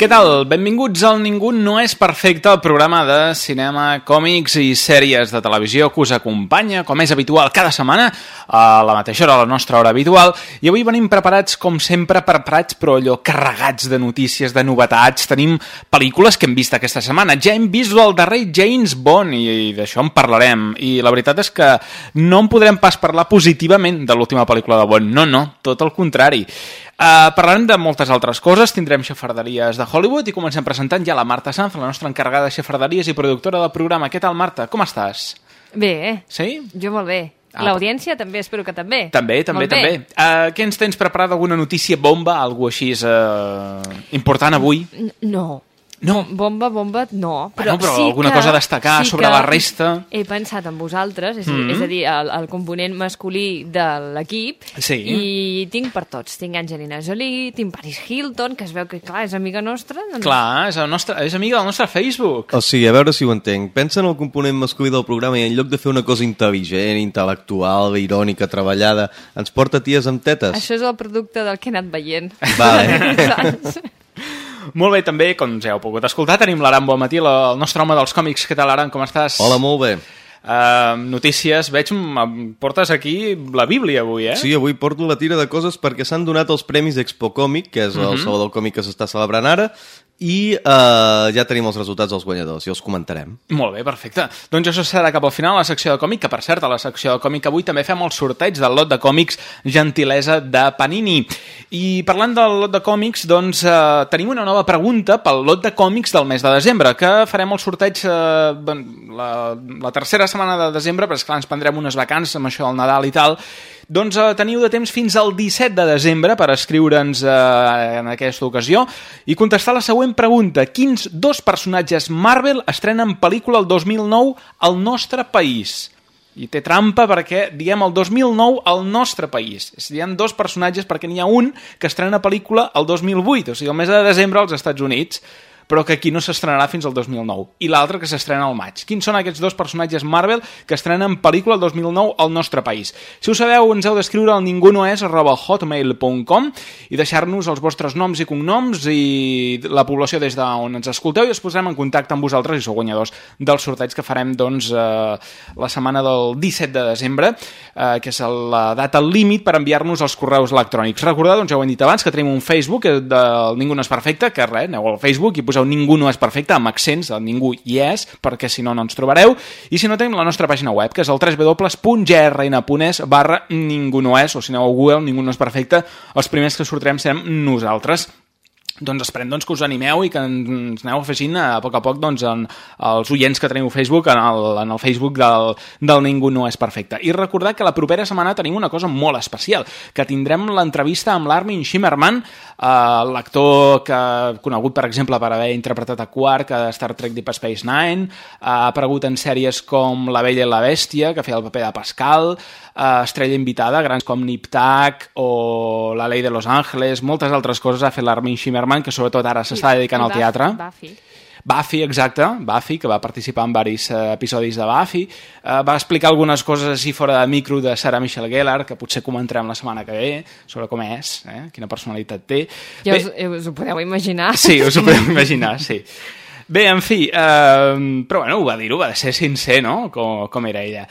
Què tal? Benvinguts al Ningú no és perfecte, el programa de cinema, còmics i sèries de televisió que us acompanya, com és habitual, cada setmana, a la mateixa hora, a la nostra hora habitual, i avui venim preparats, com sempre, preparats, però allò carregats de notícies, de novetats. Tenim pel·lícules que hem vist aquesta setmana. Ja hem vist el darrer James Bond, i, d'això en parlarem. I la veritat és que no en podrem pas parlar positivament de l'última pel·lícula de Bond. No, no, tot el contrari. Uh, parlarem de moltes altres coses, tindrem xafarderies de Hollywood i comencem presentant ja la Marta Sanz, la nostra encarregada de xafarderies i productora del programa. Què tal, Marta? Com estàs? Bé, Sí? jo molt bé. Ah, L'audiència també, espero que també. També, també, Molt bé. també. Uh, què ens tens preparat? Alguna notícia bomba? Algo així uh, important avui? No. No. Bomba, bomba, no. Però, Bueno, però sí alguna que, cosa a destacar sobre que la resta. He pensat en vosaltres, és, Mm. mm -hmm. és a dir, el, el component masculí de l'equip. Sí. I tinc per tots. Tinc Angelina Jolie, tinc Paris Hilton, que es veu que, clar, és amiga nostra. Doncs... Clar, és, el nostre, és amiga del nostre Facebook. O sigui, a veure si ho entenc. Pensa en el component masculí del programa i en lloc de fer una cosa intel·ligent, intel·lectual, irònica, treballada, ens porta ties amb tetes. Això és el producte del que he anat veient. Vale. Molt bé, també, com ja heu pogut escoltar, tenim l'Aran Bonmatí, la- el nostre home dels còmics. Què tal, Aran? Com estàs? Hola, molt bé. Uh, notícies, veig, portes aquí la Bíblia avui, eh? Sí, avui porto la tira de coses perquè s'han donat els premis Expo Còmic, que és el saló del còmic que s'està celebrant ara, i uh, ja tenim els resultats dels guanyadors i els comentarem. Molt bé, perfecte. Doncs això serà cap al final, la secció de còmic, que per cert, a la secció de còmic avui també fem el sorteig del lot de còmics gentilesa de Panini. I parlant del lot de còmics, doncs eh, tenim una nova pregunta pel lot de còmics del mes de desembre, que farem el sorteig eh, la, la tercera setmana de desembre, però esclar, ens prendrem unes vacances amb això del Nadal i tal, doncs eh, teniu de temps fins al 17 de desembre per escriure'ns eh, en aquesta ocasió i contestar la següent pregunta. Quins dos personatges Marvel estrenen pel·lícula el 2009 al nostre país? I té trampa perquè diem el 2009 al nostre país. És dir, hi ha dos personatges perquè n'hi ha un que estrena pel·lícula el 2008, o sigui, el mes de desembre als Estats Units, però que aquí no s'estrenarà fins al 2009. I l'altre que s'estrena al maig. Quins són aquests dos personatges Marvel que estrenen pel·lícula el 2009 al nostre país? Si ho sabeu, ens heu d'escriure al ningunoes arroba hotmail.com i deixar-nos els vostres noms i cognoms i la població des d'on ens escolteu i es posarem en contacte amb vosaltres i sou guanyadors del sorteig que farem doncs, eh, la setmana del 17 de desembre, eh, que és la data límit per enviar-nos els correus electrònics. Recordeu, doncs ja ho hem dit abans, que tenim un Facebook eh, del Ningú no és perfecte, que res, aneu al Facebook i poseu Ningú no és perfecte amb accents, el Ningú hi és, perquè si no, no ens trobareu. I si no, tenim la nostra pàgina web, que és el www.grn.es barra Ningú no és, o si aneu a Google, Ningú no és perfecte, els primers que sortirem serem nosaltres doncs esperem doncs, que us animeu i que ens aneu afegint a poc a poc doncs, en els oients que teniu a Facebook en el, en el Facebook del, del Ningú no és perfecte. I recordar que la propera setmana tenim una cosa molt especial, que tindrem l'entrevista amb l'Armin Shimmerman, eh, l'actor que conegut, per exemple, per haver interpretat a Quark a Star Trek Deep Space Nine, ha aparegut en sèries com La vella i la bèstia, que feia el paper de Pascal, eh, estrella invitada, grans com Nip Tuck o La ley de Los Ángeles, moltes altres coses ha fet l'Armin Shimmerman, que sobretot ara s'està dedicant al teatre. Buffy. Buffy, exacte, Buffy, que va participar en diversos eh, episodis de Buffy. Eh, va explicar algunes coses així fora de micro de Sarah Michelle Gellar, que potser comentarem la setmana que ve, sobre com és, eh, quina personalitat té. Ja Bé, us, us ho podeu imaginar. Sí, us ho podeu imaginar, sí. Bé, en fi, eh, però bueno, ho va dir, ho va ser sincer, no?, com, com era ella.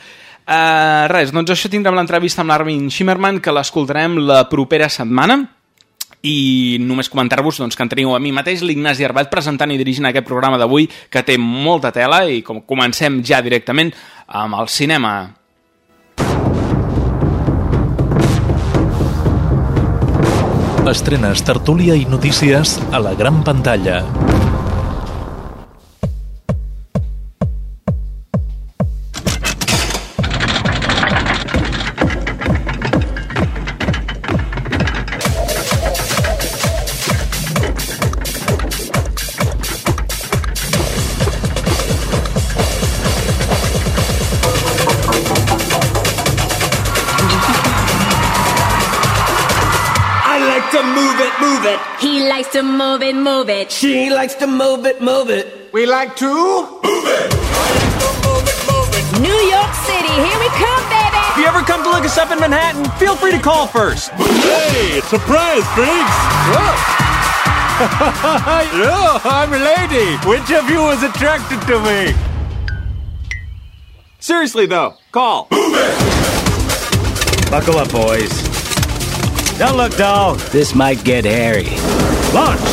Uh, res, doncs això tindrem l'entrevista amb l'Armin Shimmerman, que l'escoltarem la propera setmana, i només comentar-vos doncs, que en teniu a mi mateix, l'Ignasi Arbat, presentant i dirigint aquest programa d'avui, que té molta tela, i com comencem ja directament amb el cinema. Estrenes, tertúlia i notícies a la gran pantalla. It. He likes to move it, move it. She likes to move it, move it. We like to move it. New York City, here we come, baby. If you ever come to look us up in Manhattan, feel free to call first. Hey, surprise, Biggs! yeah, I'm a lady. Which of you is attracted to me? Seriously, though, call. Buckle up, boys. Don't look down. This might get hairy. Launch!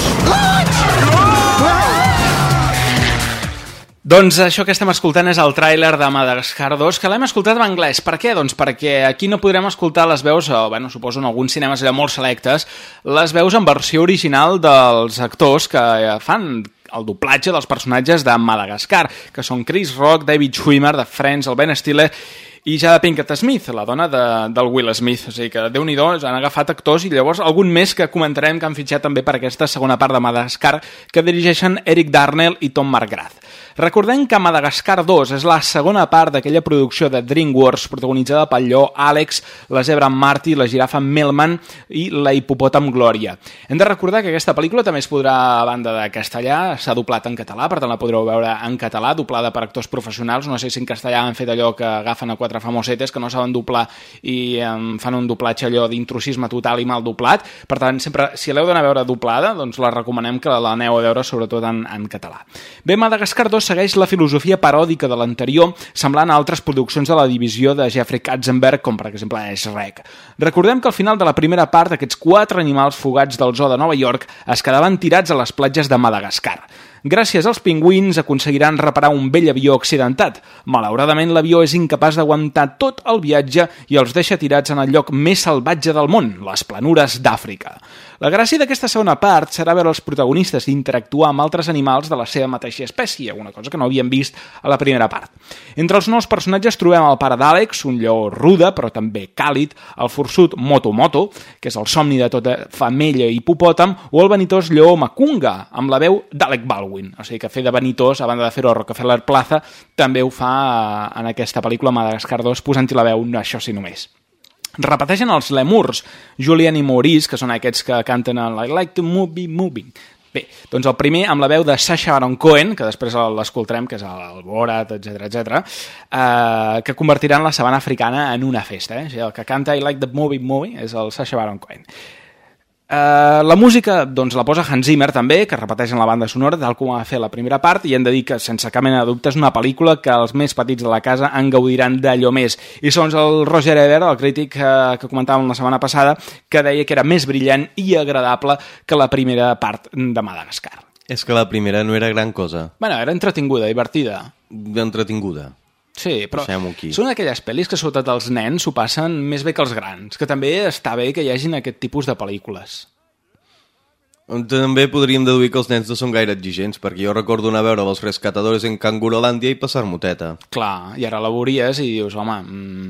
Doncs això que estem escoltant és el tràiler de Madagascar 2, que l'hem escoltat en anglès. Per què? Doncs perquè aquí no podrem escoltar les veus, o bueno, suposo en alguns cinemes allà molt selectes, les veus en versió original dels actors que fan el doblatge dels personatges de Madagascar, que són Chris Rock, David Schwimmer, de Friends, el Ben Stiller i Jada Pinkett Smith, la dona de, del Will Smith. O sigui que, déu nhi han agafat actors i llavors algun més que comentarem que han fitxat també per aquesta segona part de Madagascar que dirigeixen Eric Darnell i Tom McGrath. Recordem que Madagascar 2 és la segona part d'aquella producció de DreamWorks protagonitzada pel lleó Àlex, la zebra Marty, la girafa Melman i la hipopòtam Glòria. Hem de recordar que aquesta pel·lícula també es podrà, a banda de castellà, s'ha doblat en català, per tant la podreu veure en català, doblada per actors professionals. No sé si en castellà han fet allò que agafen a quatre famosetes que no saben doblar i em fan un doblatge allò d'intrusisme total i mal doblat. Per tant, sempre, si l'heu d'anar a veure doblada, doncs la recomanem que l'aneu a veure sobretot en, en català. Bé, Madagascar 2 segueix la filosofia paròdica de l'anterior, semblant a altres produccions de la divisió de Jeffrey Katzenberg, com per exemple Shrek. Recordem que al final de la primera part aquests quatre animals fugats del zoo de Nova York es quedaven tirats a les platges de Madagascar. Gràcies als pingüins aconseguiran reparar un vell avió accidentat. Malauradament, l'avió és incapaç d'aguantar tot el viatge i els deixa tirats en el lloc més salvatge del món, les planures d'Àfrica. La gràcia d'aquesta segona part serà veure els protagonistes interactuar amb altres animals de la seva mateixa espècie, una cosa que no havíem vist a la primera part. Entre els nous personatges trobem el pare d'Àlex, un lleó ruda però també càlid, el forçut Moto Moto, que és el somni de tota femella i hipopòtam, o el vanitós lleó Macunga, amb la veu d'Alec Baldwin. O sigui que fer de vanitós, a banda de fer-ho a Rockefeller Plaza, també ho fa eh, en aquesta pel·lícula Madagascar 2, posant-hi la veu, això sí només repeteixen els lèmurs, Julian i Maurice, que són aquests que canten el I like to move, be moving. Bé, doncs el primer amb la veu de Sacha Baron Cohen, que després l'escoltarem, que és el Borat, etc etc, eh, que convertiran la sabana africana en una festa. Eh? O sigui, el que canta I like the movie movie és el Sacha Baron Cohen. Uh, la música doncs, la posa Hans Zimmer també, que repeteix en la banda sonora tal com va fer la primera part i hem de dir que sense cap mena de dubte és una pel·lícula que els més petits de la casa en gaudiran d'allò més i segons el Roger Ebert, el crític uh, que comentàvem la setmana passada que deia que era més brillant i agradable que la primera part de Madagascar És que la primera no era gran cosa. Bueno, era entretinguda, divertida Entretinguda. Sí, però són aquelles pel·lis que sobretot els nens s'ho passen més bé que els grans, que també està bé que hi hagin aquest tipus de pel·lícules. També podríem deduir que els nens no són gaire exigents, perquè jo recordo anar a veure els rescatadores en Cangurolàndia i passar moteta. Clar, i ara la veuries i dius, home, mm,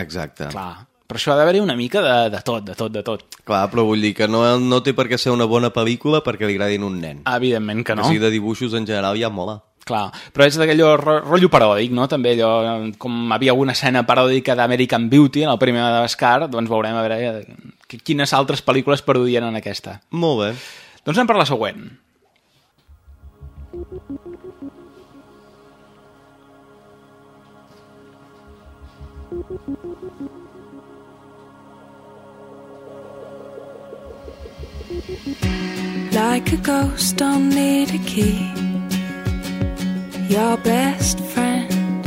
Exacte. clar, però això ha d'haver-hi una mica de, de tot, de tot, de tot. Clar, però vull dir que no, no té per què ser una bona pel·lícula perquè li agradin un nen. Evidentment que no. Que si de dibuixos en general ja mola. Clar, però és d'aquellò ro- rotllo paròdic, no? També allò, com havia una escena paròdica d'American Beauty en el primer Madagascar, doncs veurem a veure eh, qui- quines altres pel·lícules parodien en aquesta. Molt bé. Doncs anem per la següent. Like a ghost, don't need a key. Your best friend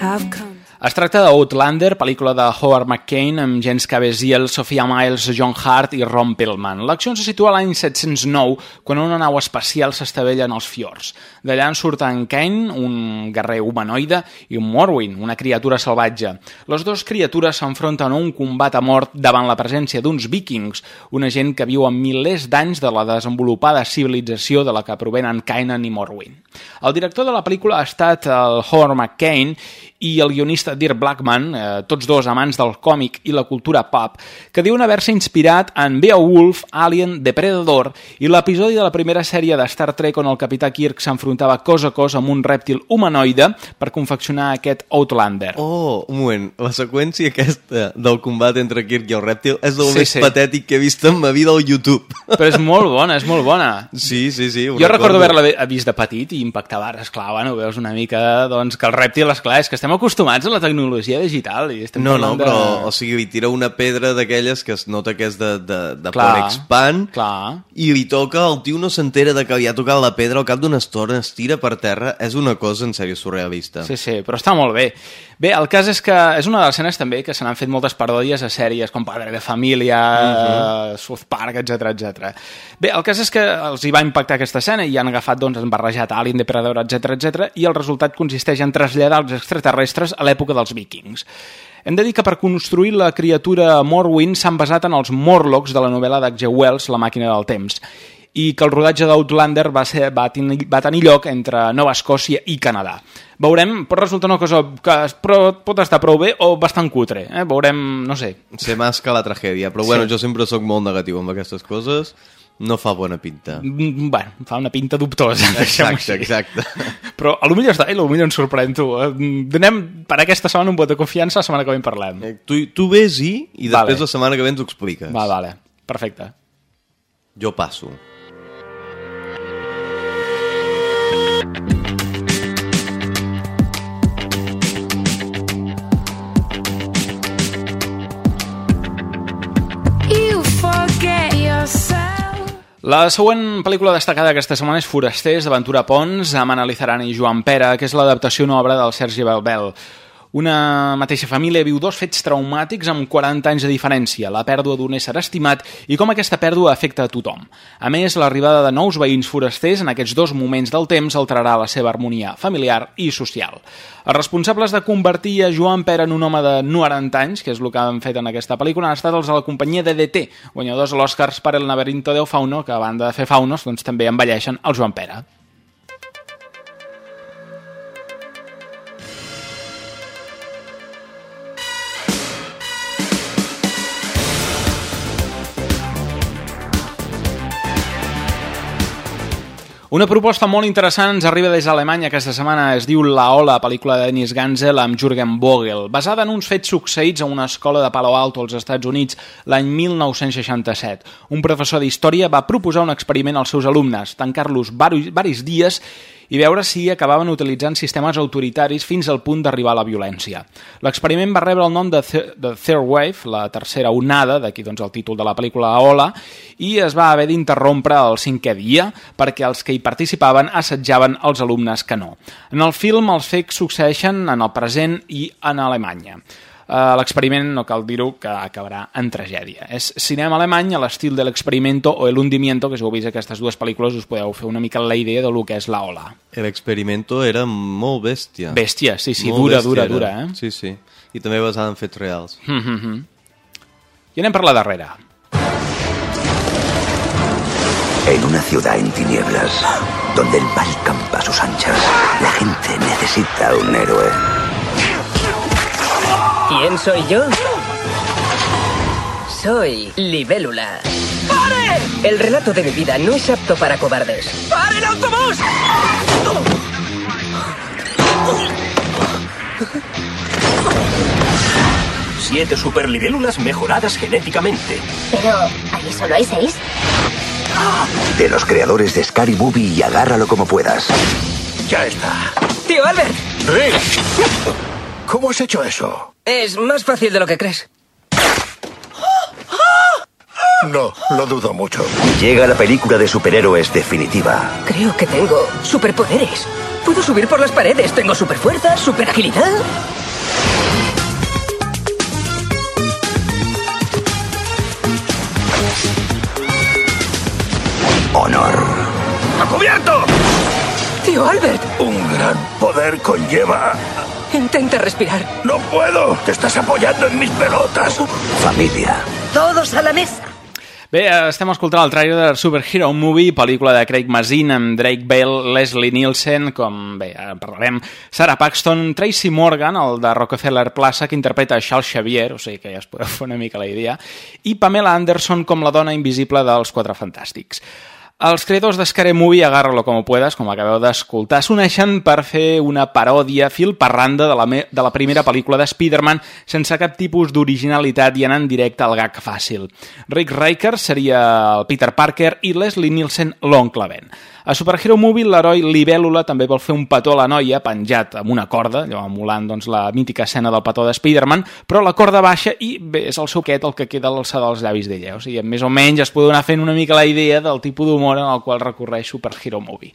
have come. Es tracta d'Outlander, pel·lícula de Howard McCain amb James Caviezel, Sophia Miles, John Hart i Ron Perlman. L'acció se situa a l'any 709, quan una nau espacial s'estavella en els fiords. D'allà en surten Kane, un guerrer humanoide, i un Morwin, una criatura salvatge. Les dues criatures s'enfronten a un combat a mort davant la presència d'uns vikings, una gent que viu amb milers d'anys de la desenvolupada civilització de la que provenen Kainen i Morwin. El director de la pel·lícula ha estat el Howard McCain i el guionista Dirk Blackman, eh, tots dos amants del còmic i la cultura pop, que diuen haver-se inspirat en Beowulf, Alien, Depredador i l'episodi de la primera sèrie de Star Trek on el capità Kirk s'enfrontava cos a cos amb un rèptil humanoide per confeccionar aquest Outlander. Oh, un moment, la seqüència aquesta del combat entre Kirk i el rèptil és el Sí, més sí. patètic que he vist en ma vida al YouTube. Però és molt bona, és molt bona. Sí, sí, sí. Jo recordo haver-la ve- vist de petit i impactava, esclar, bueno, veus una mica doncs, que el rèptil, esclar, és que estem acostumats a la tecnologia digital i estem No, no, parlant però, o sigui, li tira una pedra d'aquelles que es nota que és de, de, de Clar, Porexpan clar. i li toca, el tio no s'entera de que li ha tocat la pedra al cap d'una estona, es tira per terra, és una cosa en sèrio surrealista. Sí, sí, però està molt bé. Bé, el cas és que és una de les escenes també que se n'han fet moltes paròdies a sèries com Padre de Família, uh South Park, etc etc. Bé, el cas és que els hi va impactar aquesta escena i han agafat, doncs, han barrejat Alien, Depredador, etc etc i el resultat consisteix en traslladar els extraterrestres a l'època dels vikings. Hem de dir que per construir la criatura Morwin s'han basat en els Morlocks de la novel·la d'H.G. Wells, La màquina del temps, i que el rodatge d'Outlander va, ser, va, tenir, va tenir lloc entre Nova Escòcia i Canadà. Veurem, pot resultar una cosa que es- però pot estar prou bé o bastant cutre. Eh? Veurem, no sé, Se masca la tragèdia, però bueno, Sí. jo sempre sóc molt negatiu amb aquestes coses, no fa bona pinta. Mm, Bueno, fa una pinta dubtosa. Exacte, exacte. Però a lo millor està i a lo millor ens sorprèn tu. Eh? Donem per aquesta setmana un vot de confiança, la setmana que ve en parlem. Eh, Tu, tu ves-hi i després Vale. la setmana que ve ens ho expliques. Va, vale. Perfecte. Jo passo. La següent pel·lícula destacada aquesta setmana és Forasters, d'Aventura Pons, amb Ana Lizaran i Joan Pera, que és l'adaptació d'una obra del Sergi Belbel. Una mateixa família viu dos fets traumàtics amb 40 anys de diferència, la pèrdua d'un ésser estimat i com aquesta pèrdua afecta a tothom. A més, l'arribada de nous veïns forasters en aquests dos moments del temps alterarà la seva harmonia familiar i social. Els responsables de convertir a Joan Pera en un home de 90 anys, que és el que han fet en aquesta pel·lícula, han estat els de la companyia DDT, guanyadors a l'Oscars per El laberinto del fauno, que a banda de fer faunos, doncs també envelleixen el Joan Pera. Una proposta molt interessant ens arriba des d'Alemanya aquesta setmana, es diu La Ola, pel·lícula de Dennis Gansel amb Jürgen Vogel, basada en uns fets succeïts a una escola de Palo Alto als Estats Units l'any 1967. Un professor d'història va proposar un experiment als seus alumnes, tancar-los vari- varis dies i veure si acabaven utilitzant sistemes autoritaris fins al punt d'arribar a la violència. L'experiment va rebre el nom de, The, Third Wave, la tercera onada, d'aquí doncs el títol de la pel·lícula Ola, i es va haver d'interrompre el cinquè dia perquè els que hi participaven assetjaven els alumnes que no. En el film els fets succeeixen en el present i en Alemanya. Uh, L'experiment, no cal dir-ho, que acabarà en tragèdia. És cinema alemany a l'estil de l'experimento o el hundimiento, que si heu vist aquestes dues pel·lícules us podeu fer una mica la idea de lo que és la ola. L'experimento era molt bèstia. Bèstia, sí, sí, Molt dura, dura, era. dura, eh? Sí, sí. I també basada en fets reals. Mm -hmm. I anem per la darrera. En una ciudad en tinieblas, donde el mal campa a sus anchas, la gente necesita un héroe. ¿Quién soy yo? Soy Libélula. ¡Pare! El relato de mi vida no es apto para cobardes. ¡Pare el autobús! Siete superlibélulas mejoradas genéticamente. Pero, ¿ahí solo hay seis? De los creadores de Scary Movie y agárralo como puedas. Ya está. ¡Tío Albert! Rick, ¿cómo has hecho eso? Es más fácil de lo que crees. No, lo dudo mucho. Llega la película de superhéroes definitiva. Creo que tengo superpoderes. Puedo subir por las paredes, tengo superfuerza, superagilidad. Honor. ¡A cubierto! Tío Albert. Un gran poder conlleva Intenta respirar. No puedo. Te estás apoyando en mis pelotas. Familia. Todos a la mesa. Bé, estem escoltant el trailer de Superhero Movie, pel·lícula de Craig Mazin amb Drake Bell, Leslie Nielsen, com bé, en parlarem, Sarah Paxton, Tracy Morgan, el de Rockefeller Plaza, que interpreta Charles Xavier, o sigui que ja es podeu fer una mica la idea, i Pamela Anderson com la dona invisible dels Quatre Fantàstics. Els creadors d'Escare Movie, Agárralo como puedas, com acabeu d'escoltar, s'uneixen per fer una paròdia fil parranda de la, de la primera pel·lícula de Spider-Man sense cap tipus d'originalitat i anant directe al gag fàcil. Rick Riker seria el Peter Parker i Leslie Nielsen l'oncle Ben. A Superhero Movie, l'heroi Libèl·lula també vol fer un petó a la noia penjat amb una corda, allò emulant doncs, la mítica escena del petó de Spider-Man, però la corda baixa i bé, és el seu quet el que queda a l'alçada dels llavis d'ella. O sigui, més o menys es pot anar fent una mica la idea del tipus d'humor en el qual recorreix Superhero Movie.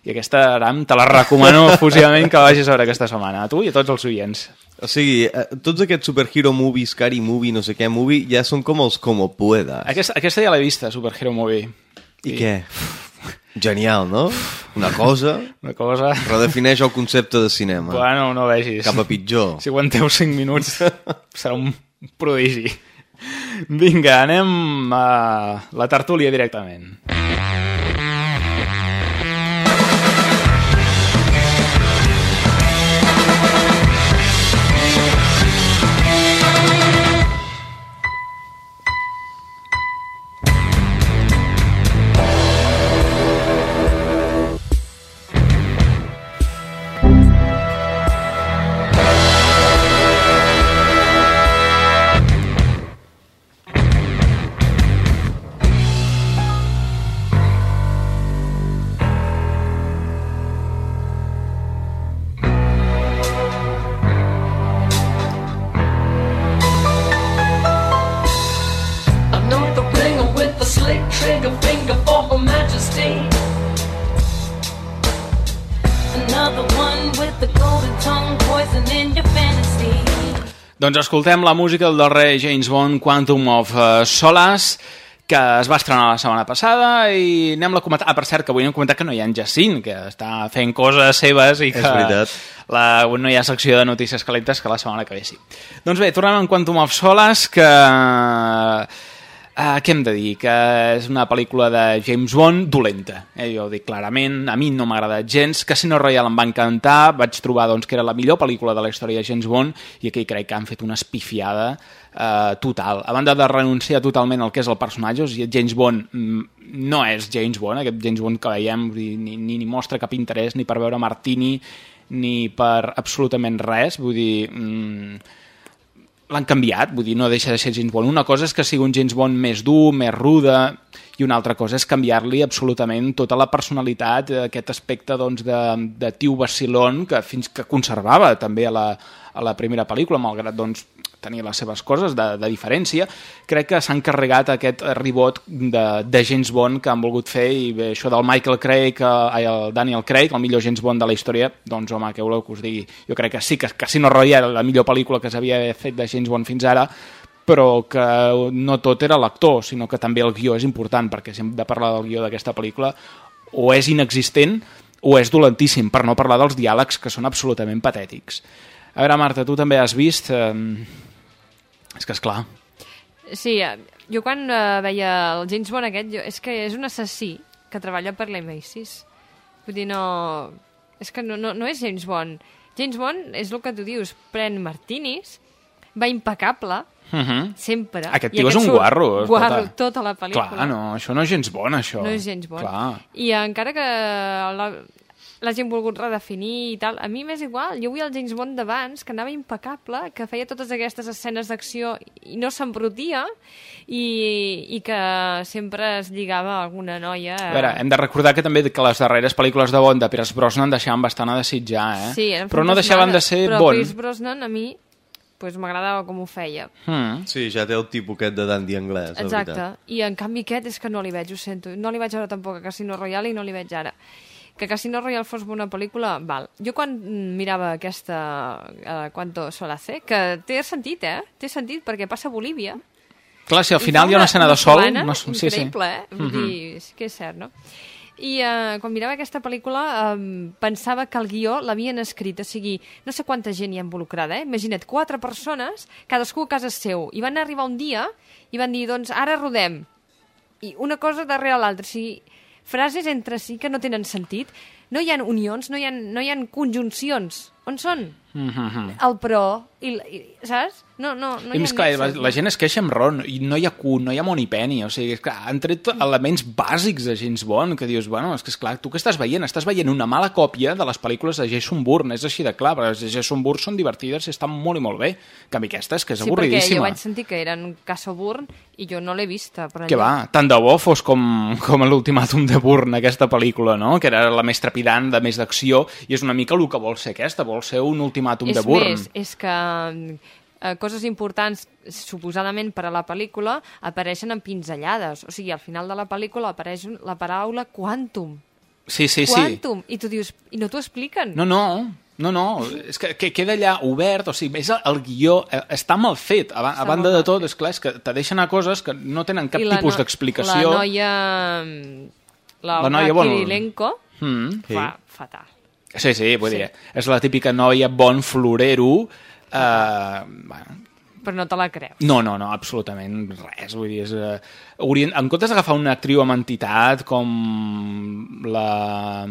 I aquesta, Aram, te la recomano efusivament que vagis a veure aquesta setmana, a tu i a tots els oients. O sigui, eh, tots aquests superhero movies, scary movie, no sé què movie, ja són com els como puedas. Aquesta, aquesta ja l'he vista, Superhero Movie. I, I què? Genial, no? Una cosa... Una cosa... Redefineix el concepte de cinema. Bueno, no vegis. Cap a pitjor. Si aguanteu 5 minuts, serà un prodigi. Vinga, anem a la tertúlia directament. Doncs escoltem la música del darrer James Bond, Quantum of uh, Solace, que es va estrenar la setmana passada i anem-la a comentar. Ah, per cert, que avui hem comentat que no hi ha en Jacint, que està fent coses seves i que... La, no hi ha secció de notícies calentes que la setmana que ve sí. Doncs bé, tornem en Quantum of Solace, que... Uh, què hem de dir? Que és una pel·lícula de James Bond dolenta. Eh? Jo dic clarament, a mi no m'ha agradat gens. Casino Royale em va encantar, vaig trobar doncs, que era la millor pel·lícula de la història de James Bond i aquí crec que han fet una espifiada uh, total. A banda de renunciar totalment al que és el personatge, o sigui, James Bond mm, no és James Bond, aquest James Bond que veiem ni, ni, ni mostra cap interès ni per veure Martini ni per absolutament res, vull dir... Mm, l'han canviat, vull dir, no deixa de ser James Bond. Una cosa és que sigui un James Bond més dur, més ruda, i una altra cosa és canviar-li absolutament tota la personalitat, eh, aquest aspecte doncs, de, de tiu vacilón que fins que conservava també a la, a la primera pel·lícula, malgrat doncs, tenir les seves coses de, de diferència, crec que s'han carregat aquest ribot de, de James Bond que han volgut fer i bé, això del Michael Craig, eh, el Daniel Craig, el millor James Bond de la història, doncs home, què voleu que us digui? Jo crec que sí, que Casino Royale, la millor pel·lícula que s'havia fet de James Bond fins ara, però que no tot era l'actor, sinó que també el guió és important, perquè si hem de parlar del guió d'aquesta pel·lícula, o és inexistent o és dolentíssim, per no parlar dels diàlegs que són absolutament patètics. A veure, Marta, tu també has vist... Eh... És que, és clar. Sí, eh, jo quan eh, veia el James Bond aquest, jo, és que és un assassí que treballa per l'M6. Vull dir, no... És que no, no, no és James Bond. James Bond és el que tu dius, pren martinis, va impecable, Uh -huh. sempre. Aquest tio és un guarro. Guarro escolta. tota la pel·lícula. Clar, no, això no és gens bon, això. No és gens bon. Clar. I encara que la, l'hagin volgut redefinir i tal, a mi m'és igual. Jo vull el James Bond d'abans, que anava impecable, que feia totes aquestes escenes d'acció i no s'embrutia i, i que sempre es lligava a alguna noia. A veure, hem de recordar que també que les darreres pel·lícules de Bond de Pierce Brosnan deixaven bastant a desitjar, eh? Sí, Però no deixaven de ser però Bond. Pierce Brosnan a mi pues, m'agradava com ho feia. Mm. Sí, ja té el tipus aquest de dandy anglès, la Exacte. veritat. I en canvi aquest és que no li veig, ho sento. No li vaig veure tampoc a Casino Royale i no li veig ara. Que Casino Royale fos una pel·lícula, val. Jo quan mm, mirava aquesta uh, Quanto Solace, que té sentit, eh? Té sentit, perquè passa a Bolívia. Clar, si al final hi ha una escena de sol... cabana No, sí, sí. Increïble, eh? Vull Mhm. dir, sí que és cert, no? I eh, quan mirava aquesta pel·lícula eh, pensava que el guió l'havien escrit, o sigui, no sé quanta gent hi ha involucrada, eh? Imagina't, quatre persones, cadascú a casa seu, i van arribar un dia i van dir, doncs ara rodem. I una cosa darrere l'altra, o sigui, frases entre si que no tenen sentit. No hi ha unions, no hi ha, no hi ha conjuncions. On són? Mm -hmm. El però, i, i, saps? No, no, no I hi ha clar, la, nexes, la gent es queixa amb Ron, i no hi ha Q, no hi ha Moneypenny, o sigui, és clar, han tret elements bàsics de James Bond, que dius, bueno, és que esclar, tu què estàs veient? Estàs veient una mala còpia de les pel·lícules de Jason Bourne, és així de clar, perquè les de Jason Bourne són divertides i estan molt i molt bé. En canvi, aquesta és que és Sí, perquè jo avorridíssima. vaig sentir que eren Caso Burn i jo no l'he vista. Per Que va, tant de bo fos com, com l'ultimàtum de Bourne, aquesta pel·lícula, no? Que era la més trepidant, de més d'acció, i és una mica el que vol ser aquesta, vol ser un ultimàtum És de Bourne. més, és que eh, coses importants, suposadament per a la pel·lícula, apareixen en pinzellades. O sigui, al final de la pel·lícula apareix la paraula quantum. Sí, sí, sí. Quantum. I tu dius, i no t'ho expliquen. No, no, no, no, és que, que queda allà obert, o sigui, és el, el guió, eh, està mal fet, a, a banda de tot, és clar, és que te deixen a coses que no tenen cap I tipus no- d'explicació. La noia... mm, La, La noia vol- Kirilenko Mm. fa fatal. Sí, sí, vull Sí. dir, és la típica noia bon florero, eh, bueno, Però no te la creus. No, no, no, absolutament res. Vull dir, és, eh, haurien, en comptes d'agafar una actriu amb entitat com la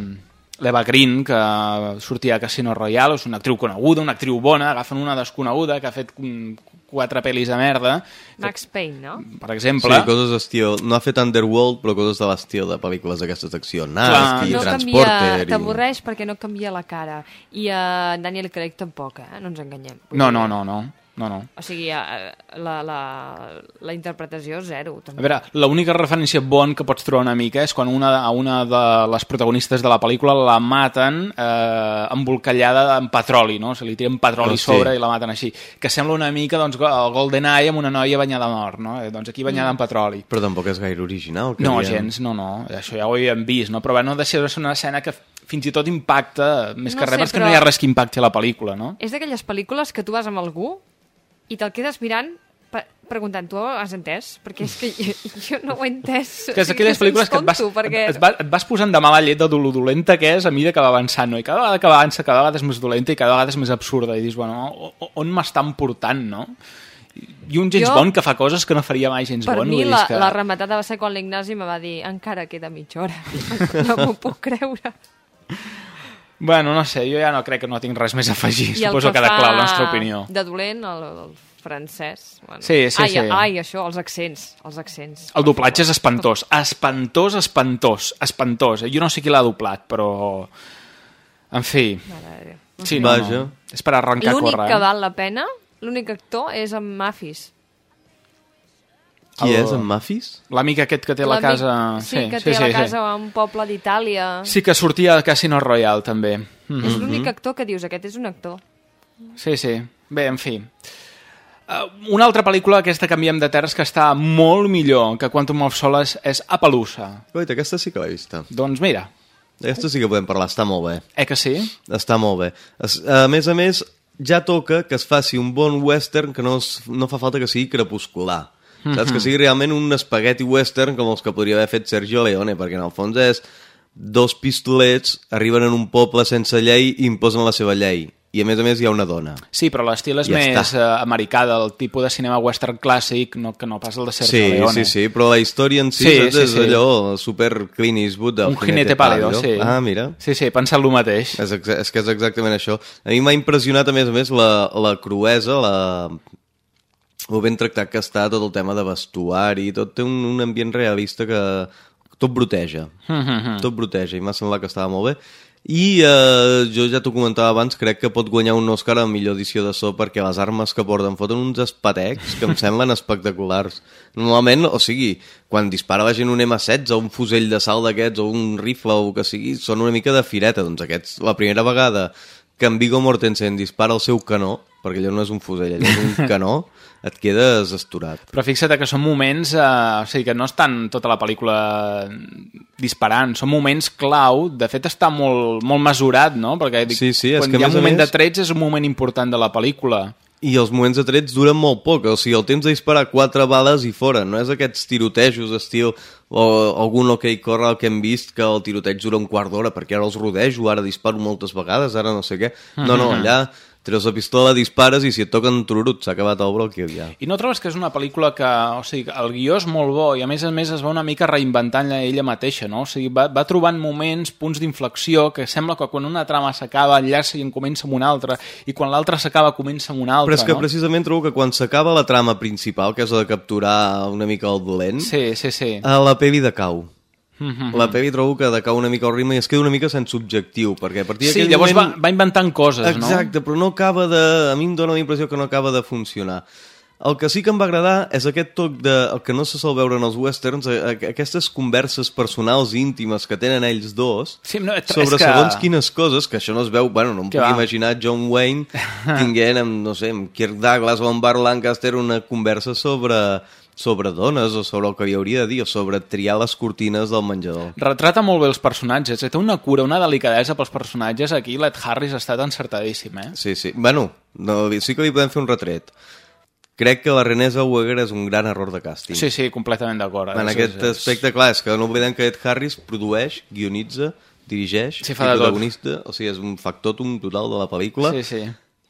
l'Eva Green, que sortia a Casino Royale, és una actriu coneguda, una actriu bona, agafen una desconeguda que ha fet quatre pel·lis de merda, Max Payne, no? per exemple. Sí, coses d'estil... No ha fet Underworld, però coses de l'estil de pel·lícules d'aquestes d'acció. Clar. Nasty, no Transporter... i- t'avorreix perquè no canvia la cara. I uh, Daniel Craig tampoc, eh? No ens enganyem. No, no, no, no. No, no. O sigui, uh, la, la, la interpretació zero. A També. veure, l'única referència bon que pots trobar una mica és quan una, a una de les protagonistes de la pel·lícula la maten eh, embolcallada en petroli, no? Se li tiren petroli Oh, sí. sobre i la maten així. Que sembla una mica doncs, el GoldenEye amb una noia banyada en or, no? Eh, Doncs aquí banyada en petroli. Però tampoc és gaire original. Que No, diguem. gens, no, no. Això ja ho havíem vist, no? Però bé, no deixa de ser una escena que fins i tot impacta, més No que res, sé, perquè però- no hi ha res que impacti a la pel·lícula, no? És d'aquelles pel·lícules que tu vas amb algú i te'l quedes mirant preguntant, tu has entès? Perquè és que jo, jo no ho he entès. Que és aquelles pel·lícules que et vas, perquè... et, vas, et vas posant de mala llet de lo dolenta que és a mesura que va avançant, no? I cada vegada que avança, cada vegada és més dolenta i cada vegada és més absurda. I dius, bueno, on m'estan portant, no? I un James Jo- Bond que fa coses que no faria mai James Per Bond. mi vull dir, la, que... la rematada va ser quan l'Ignasi me va dir encara queda mitja hora. No m'ho puc creure. Bueno, no sé, jo ja no crec que no tinc res més a afegir. I Suposo que fa clar la nostra opinió. de dolent, el, el francès. Bueno. Sí, sí, ai, sí. Ai, això, els accents. Els accents. El doblatge és espantós. Espantós, espantós, espantós. Jo no sé qui l'ha doblat, però... En fi... Sí, no, no. És per arrencar a L'únic córrer. que eh? val la pena, l'únic actor és en Mafis. Qui El- és, en Mafis? L'amic aquest que té la casa... Sí, que té la casa a un poble d'Itàlia. Sí, que sortia a Casino Royale, també. Mm És l'únic actor que dius, aquest és un actor. Sí, sí. Bé, en fi. Uh, una altra pel·lícula, aquesta Canviem de Terres, que està molt millor que Quantum of Solace, és Appaloosa. Guaita, aquesta sí que l'he vista. Doncs mira, Aquesta sí que podem parlar, està molt bé. eh que sí? Està molt bé. Es, a més a més, ja toca que es faci un bon western que no, es, no fa falta que sigui crepuscular. Saps? Que sigui realment un espagueti western com els que podria haver fet Sergio Leone, perquè en el fons és dos pistolets arriben en un poble sense llei i imposen la seva llei. I a més a més hi ha una dona. Sí, però l'estil és Ja més està. uh, americà, del tipus de cinema western clàssic, no, que no pas el de Sergio Sí, Leone. sí, sí, però la història en si Sí, saps? sí, és sí. allò super Clint Eastwood del Un jinete pálido, sí. Ah, mira. Sí, sí, he pensat el mateix. És, és que és exactament això. A mi m'ha impressionat, a més a més, la, la cruesa, la... el ben tractat que està, tot el tema de vestuari, tot té un, un ambient realista que tot broteja. Mm -hmm. Tot broteja, i m'ha semblat que estava molt bé. I eh, jo ja t'ho comentava abans, crec que pot guanyar un Òscar a millor edició de so perquè les armes que porten foten uns espatecs que em semblen espectaculars. Normalment, o sigui, quan dispara la gent un M16 o un fusell de salt d'aquests o un rifle o que sigui, són una mica de fireta. Doncs aquests, la primera vegada que en Viggo Mortensen dispara el seu canó, perquè allò no és un fusell, allò és un canó, et quedes esturat. Però fixa't que són moments, eh, o sigui, que no estan tota la pel·lícula disparant, són moments clau, de fet està molt, molt mesurat, no? Perquè dic, Sí, sí, és quan que hi ha un moment més- de trets és un moment important de la pel·lícula. I els moments de trets duren molt poc, o sigui, el temps de disparar quatre bales i fora, no és aquests tirotejos estil o algun ok corre que hem vist que el tiroteig dura un quart d'hora perquè ara els rodejo, ara disparo moltes vegades, ara no sé què. No, no, Mhm. allà treus la pistola, dispares i si et toquen tururut, s'ha acabat el i ja. I no trobes que és una pel·lícula que, o sigui, el guió és molt bo i a més a més es va una mica reinventant ella mateixa, no? O sigui, va, va trobant moments, punts d'inflexió, que sembla que quan una trama s'acaba enllaça i en comença amb una altra, i quan l'altra s'acaba comença amb una altra, Però és que no? precisament trobo que quan s'acaba la trama principal, que és la de capturar una mica el dolent, Sí, sí, sí. a la peli Mhm. La peli trobo que decau una mica el ritme i es queda una mica sense objectiu, perquè a partir Sí, d'aquell llavors moment... va, va inventant coses, no? Exacte, però no acaba de... A mi em dóna la impressió que no acaba de funcionar. El que sí que em va agradar és aquest toc de... El que no se sol veure en els westerns, a- a- aquestes converses personals íntimes que tenen ells dos Sí, no, sobre que- segons quines coses, que això no es veu... Bueno, no em Què puc va? imaginar John Wayne tinguent amb, no sé, amb Kirk Douglas o amb Bart Lancaster una conversa sobre sobre dones o sobre el que hi hauria de dir o sobre triar les cortines del menjador. Retrata molt bé els personatges, eh? té una cura, una delicadesa pels personatges, aquí l'Ed Harris ha estat encertadíssim, eh? Sí, sí. Bueno, no, sí que li podem fer un retret. Crec que la Renée Zellweger és un gran error de càsting. Sí, sí, completament d'acord. En Sí, aquest sí, sí. aspecte, clar, és que no oblidem que Ed Harris produeix, guionitza, dirigeix, Sí, fa i de tot. protagonista, o sigui, és un factòtum total de la pel·lícula. Sí, sí.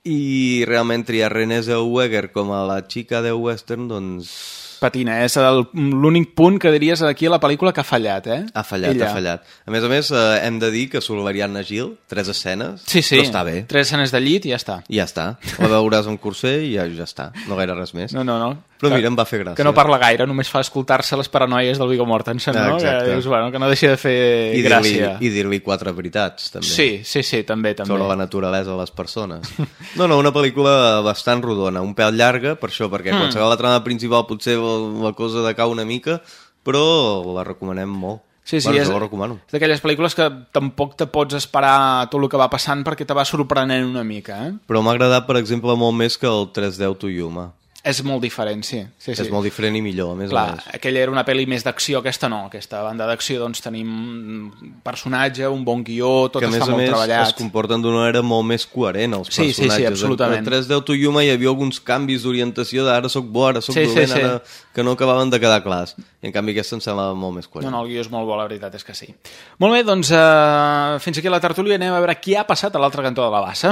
I realment triar Renée Zellweger com a la xica de western, doncs... Patina, és el- l'únic punt que diries aquí a la pel·lícula que ha fallat, eh? Ha fallat, Ella. ha fallat. A més a més, eh, hem de dir que surt l'Ariadna Gil, tres escenes, Sí, sí. però està bé. Tres escenes de llit i ja està. I ja està. La veuràs en curser i ja, ja està. No gaire res més. No, no, no. Però Que- mira, em va fer gràcia. Que no parla gaire, només fa escoltar-se les paranoies del Viggo Mortensen, no? Exacte. Que dius, bueno, que no deixi de fer I gràcia. i dir-li quatre veritats, també. Sí, sí, sí, també, també. Sobre la naturalesa de les persones. No, no, una pel·lícula bastant rodona, un pèl llarga, per això, perquè quan Mm. s'acaba la trama principal potser la, la cosa decau una mica, però la recomanem molt. Sí, sí, bueno, és, recomano. és d'aquelles pel·lícules que tampoc te pots esperar tot el que va passant perquè te va sorprenent una mica, eh? Però m'ha agradat, per exemple, molt més que el 310 to Yuma. És molt diferent, sí. sí, sí. És molt diferent i millor, a més Clar, a més. aquella era una pel·li més d'acció, aquesta no. Aquesta banda d'acció, doncs, tenim personatge, un bon guió, tot que a més està a molt més treballat. es comporten d'una manera molt més coherent els Sí, sí, sí, personatges. absolutament. En 310 to Yuma hi havia alguns canvis d'orientació d'ara sóc bo, ara sóc Sí, sí, dolent, sí. ara que no acabaven de quedar clars. I en canvi aquesta em sembla molt més No, coherent. no, el guió és molt bo, la veritat és que sí. Molt bé, doncs eh, fins aquí la tertúlia anem a veure què ha passat a l'altre cantó de la bassa.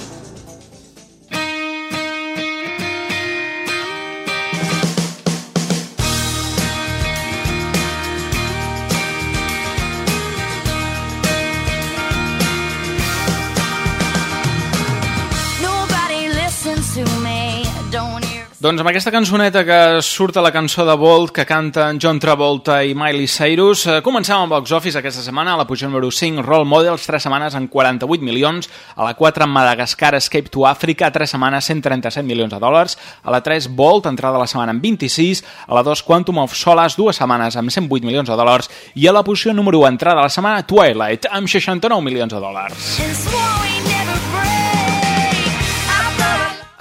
Doncs amb aquesta cançoneta que surt a la cançó de Bolt que canten John Travolta i Miley Cyrus, eh, comencem amb Box Office aquesta setmana, a la puja número 5, Role Models, 3 setmanes en 48 milions, a la 4, Madagascar, Escape to Africa, 3 setmanes, 137 milions de dòlars, a la 3, Bolt, entrada de la setmana amb 26, a la 2, Quantum of Solace, dues setmanes amb 108 milions de dòlars, i a la posició número 1, entrada de la setmana, Twilight, amb 69 milions de dòlars. And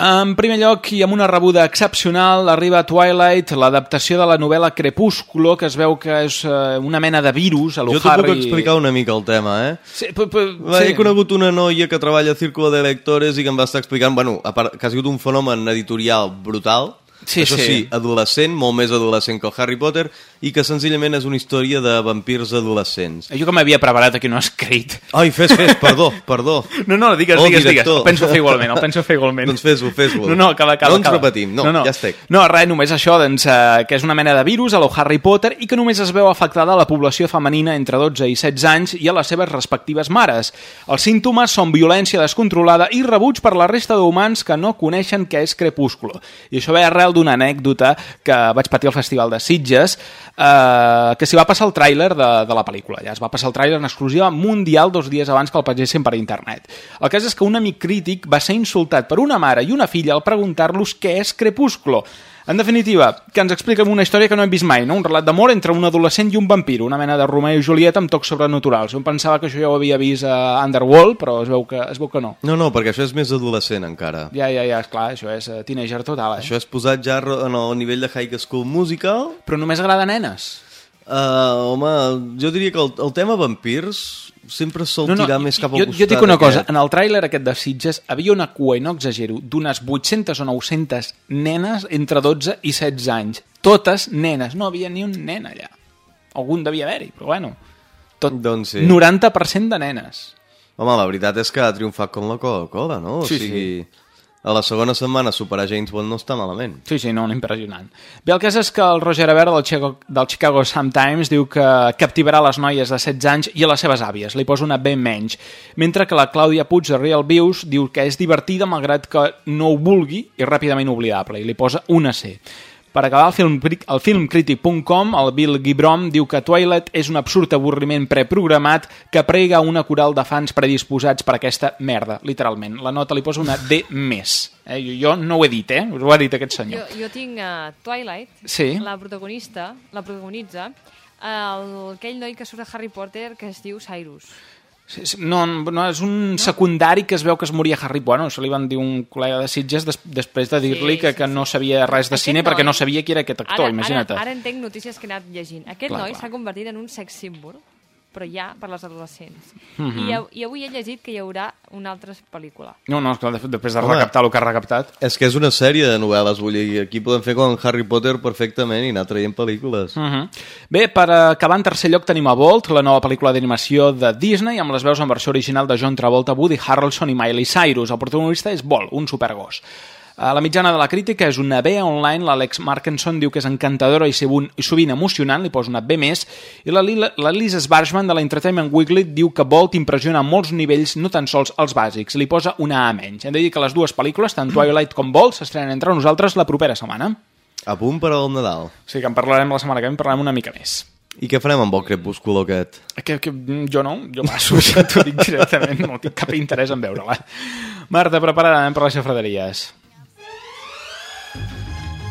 En primer lloc, i amb una rebuda excepcional, arriba Twilight, l'adaptació de la novel·la Crepúsculo, que es veu que és eh, una mena de virus a lo Jo t'ho puc explicar una mica el tema, eh? Sí, però, però, Va, He conegut una noia que treballa a Círculo de Lectores i que em va estar explicant, bueno, a part, que ha sigut un fenomen editorial brutal, Sí, això sí. sí, adolescent, molt més adolescent que el Harry Potter, i que senzillament és una història de vampirs adolescents. Jo que m'havia preparat aquí no he escrit. Ai, fes, fes, perdó, perdó. No, no, digues, Oh, digues, digues. director. El penso fer igualment, el penso fer igualment. Doncs fes-ho, fes-ho. No, no, acaba, acaba. No ens acaba. repetim, no, ja estic. No, res, només això, doncs, eh, que és una mena de virus a lo Harry Potter i que només es veu afectada a la població femenina entre 12 i 16 anys i a les seves respectives mares. Els símptomes són violència descontrolada i rebuig per la resta d'humans que no coneixen què és Crepúsculo. I això ve arrel d'una anècdota que vaig patir al Festival de Sitges, eh, que s'hi va passar el tràiler de, de la pel·lícula. Ja es va passar el tràiler en exclusiva mundial dos dies abans que el pagessin per internet. El cas és que un amic crític va ser insultat per una mare i una filla al preguntar-los què és Crepúsculo. En definitiva, que ens expliquen una història que no hem vist mai, no? un relat d'amor entre un adolescent i un vampir, una mena de Romeo i Julieta amb tocs sobrenaturals. Jo pensava que això ja ho havia vist a Underworld, però es veu que, es veu que no. No, no, perquè això és més adolescent encara. Ja, ja, ja, esclar, això és eh, teenager total, eh? Això és posat ja en el nivell de High School Musical. Però només agrada a nenes. Uh, home, jo diria que el, el tema vampirs sempre sol no, no, tirar més cap al jo, costat. Jo dic una cosa, aquest. en el tràiler aquest de Sitges havia una cua, i no exagero, d'unes 800 o 900 nenes entre 12 i 16 anys. Totes nenes, no havia ni un nen allà. Algun devia haver-hi, però bueno. Tot doncs sí. 90% de nenes. Home, la veritat és que ha triomfat com la Coca-Cola, no? Sí, o sigui, sí. A la segona setmana superar James Bond no està malament. Sí, sí, no, impressionant. Bé, el cas és que el Roger Ebert del Chicago, del Chicago Sun-Times diu que captivarà les noies de 16 anys i a les seves àvies, li posa una B menys, mentre que la Clàudia Puig de Real Views diu que és divertida malgrat que no ho vulgui i ràpidament oblidable, i li posa una C. Per acabar, el, film, el filmcritic.com, el Bill Gibrom, diu que Twilight és un absurd avorriment preprogramat que prega una coral de fans predisposats per aquesta merda, literalment. La nota li posa una D més. Eh? Jo, jo no ho he dit, eh? Us ho ha dit aquest senyor. Jo, jo tinc uh, Twilight, sí. la protagonista, la protagonitza, el, aquell noi que surt a Harry Potter que es diu Cyrus. No, no, és un secundari que es veu que es moria Harry Bueno, això li van dir un col·lega de Sitges des, després de dir-li sí, que, que no sabia res de Aquest cine noi, perquè no sabia qui era aquest actor, ara, imagina't. Ara, ara entenc notícies que he anat llegint. Aquest Clar, noi s'ha convertit en un sex símbol, però ja per les adolescents. Mhm. I, av- I avui he llegit que hi haurà una altra pel·lícula. No, no, esclar, de- després de Home. recaptar el que ha recaptat. És que és una sèrie de novel·les, vull dir, aquí podem fer com en Harry Potter perfectament i anar traient pel·lícules. Uh -huh. Bé, per acabar en tercer lloc tenim a Bolt, la nova pel·lícula d'animació de Disney, amb les veus en versió original de John Travolta, Woody Harrelson i Miley Cyrus. El protagonista és Bolt, un supergos. A la mitjana de la crítica és una B online, l'Alex Markenson diu que és encantadora i sovint, emocionant, li posa una B més, i la, Lila, la Lisa Sbargman de l'Entertainment Weekly diu que Bolt impressiona a molts nivells, no tan sols els bàsics, li posa una A menys. Hem de dir que les dues pel·lícules, tant Twilight com Bolt, s'estrenen entre nosaltres la propera setmana. A punt per al Nadal. Sí, que en parlarem la setmana que ve, en parlarem una mica més. I què farem amb el crepúsculo aquest? Que, que, jo no, jo passo, ja t'ho dic directament, no tinc cap interès en veure-la. Marta, preparada, anem per les xafraderies.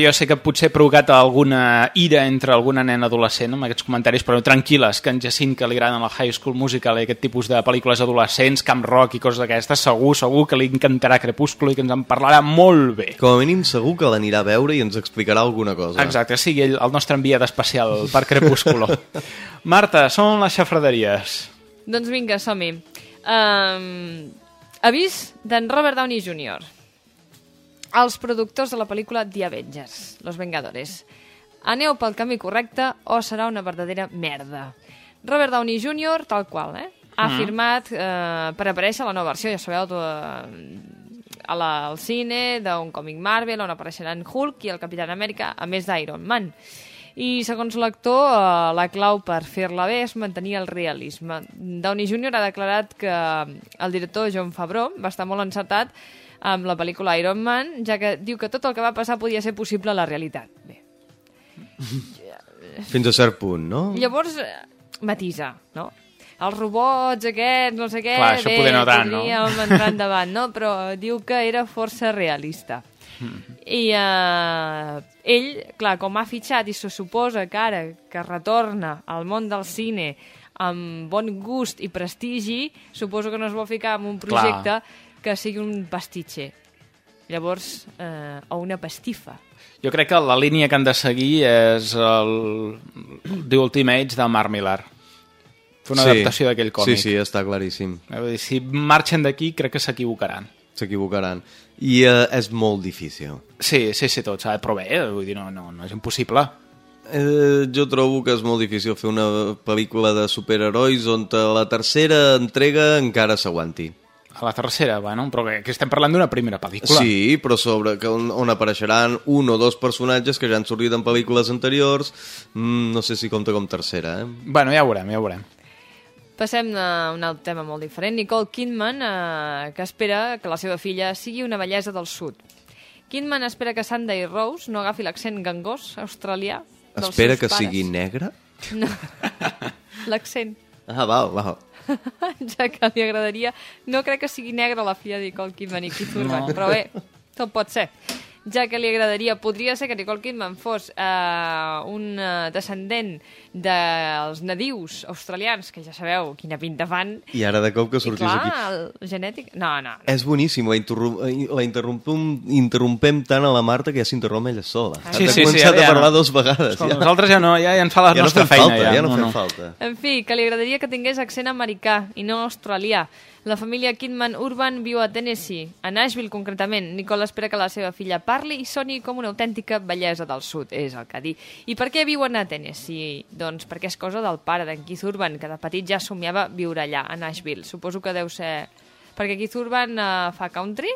Ara jo sé que potser he provocat alguna ira entre alguna nena adolescent amb aquests comentaris, però tranquil·les, que en Jacint, que li agraden la High School Musical i aquest tipus de pel·lícules adolescents, Camp Rock i coses d'aquestes, segur, segur que li encantarà Crepúsculo i que ens en parlarà molt bé. Com a mínim segur que l'anirà a veure i ens explicarà alguna cosa. Exacte, sigui ell el nostre enviat especial per Crepúsculo. Marta, són les xafraderies. Doncs vinga, som-hi. Um, avís d'en Robert Downey Jr. Els productors de la pel·lícula The Avengers, Los Vengadores. Aneu pel camí correcte o serà una verdadera merda. Robert Downey Jr., tal qual, eh? Ha Mhm. firmat eh, per aparèixer la nova versió, ja sabeu, de, a la, al cine d'un còmic Marvel on apareixeran Hulk i el Capitán Amèrica, a més d'Iron Man. I segons l'actor, eh, la clau per fer-la bé és mantenir el realisme. Downey Jr. ha declarat que el director John Favreau va estar molt encertat amb la pel·lícula Iron Man, ja que diu que tot el que va passar podia ser possible a la realitat. Bé. Fins a cert punt, no? Llavors, eh, matisa, no? Els robots aquests, no sé què, Clar, això bé, poder no tant, no? podríem entrar endavant, no? Però diu que era força realista. I eh, ell, clar, com ha fitxat i se suposa que ara que retorna al món del cine amb bon gust i prestigi, suposo que no es vol ficar en un projecte que sigui un pastitxer. Llavors, eh, o una pastifa. Jo crec que la línia que han de seguir és el The Ultimates de Mark Millar. Fer una Sí. adaptació d'aquell còmic. Sí, sí, està claríssim. Eh, vull dir, Si marxen d'aquí, crec que s'equivocaran. S'equivocaran. I eh, és molt difícil. Sí, sí, sí, tot, saps? però bé, eh, vull dir, no, no, no és impossible. Eh, jo trobo que és molt difícil fer una pel·lícula de superherois on la tercera entrega encara s'aguanti. A la tercera, bueno, però que, que estem parlant d'una primera pel·lícula. Sí, però sobre que on, on apareixeran un o dos personatges que ja han sortit en pel·lícules anteriors, mm, no sé si compta com tercera, eh? Bueno, ja ho veurem, ja ho veurem. Passem a un altre tema molt diferent. Nicole Kidman, eh, que espera que la seva filla sigui una bellesa del sud. Kidman espera que Sunday Rose no agafi l'accent gangós australià dels Espera seus que pares. sigui negra? No. L'accent. Ah, val, val. ja que li agradaria... No crec que sigui negra la filla de Nicole Kidman i Keith Urban, No. però bé, tot pot ser. Ja que li agradaria... Podria ser que Nicole Kidman fos eh, un eh, descendent dels nadius australians, que ja sabeu quina pinta fan. I ara de cop que I sortís clar, aquí. el genètic... No, no, no. És boníssim, la, interrom la interrompem, interrompem tant a la Marta que ja s'interromp ella sola. Sí, ha sí, sí, començat ja a parlar no. dos vegades. Escolta, nosaltres ja no, ja, ja ens fa la ja no nostra fem feina. falta, ja, ja no, no, fem no. falta. En fi, que li agradaria que tingués accent americà i no australià. La família Kidman Urban viu a Tennessee, a Nashville concretament. Nicole espera que la seva filla parli i soni com una autèntica bellesa del sud, és el que dir. I per què viuen a Tennessee? Doncs perquè és cosa del pare d'en Keith Urban, que de petit ja somiava viure allà, a Nashville. Suposo que deu ser... Perquè Keith Urban uh, fa country,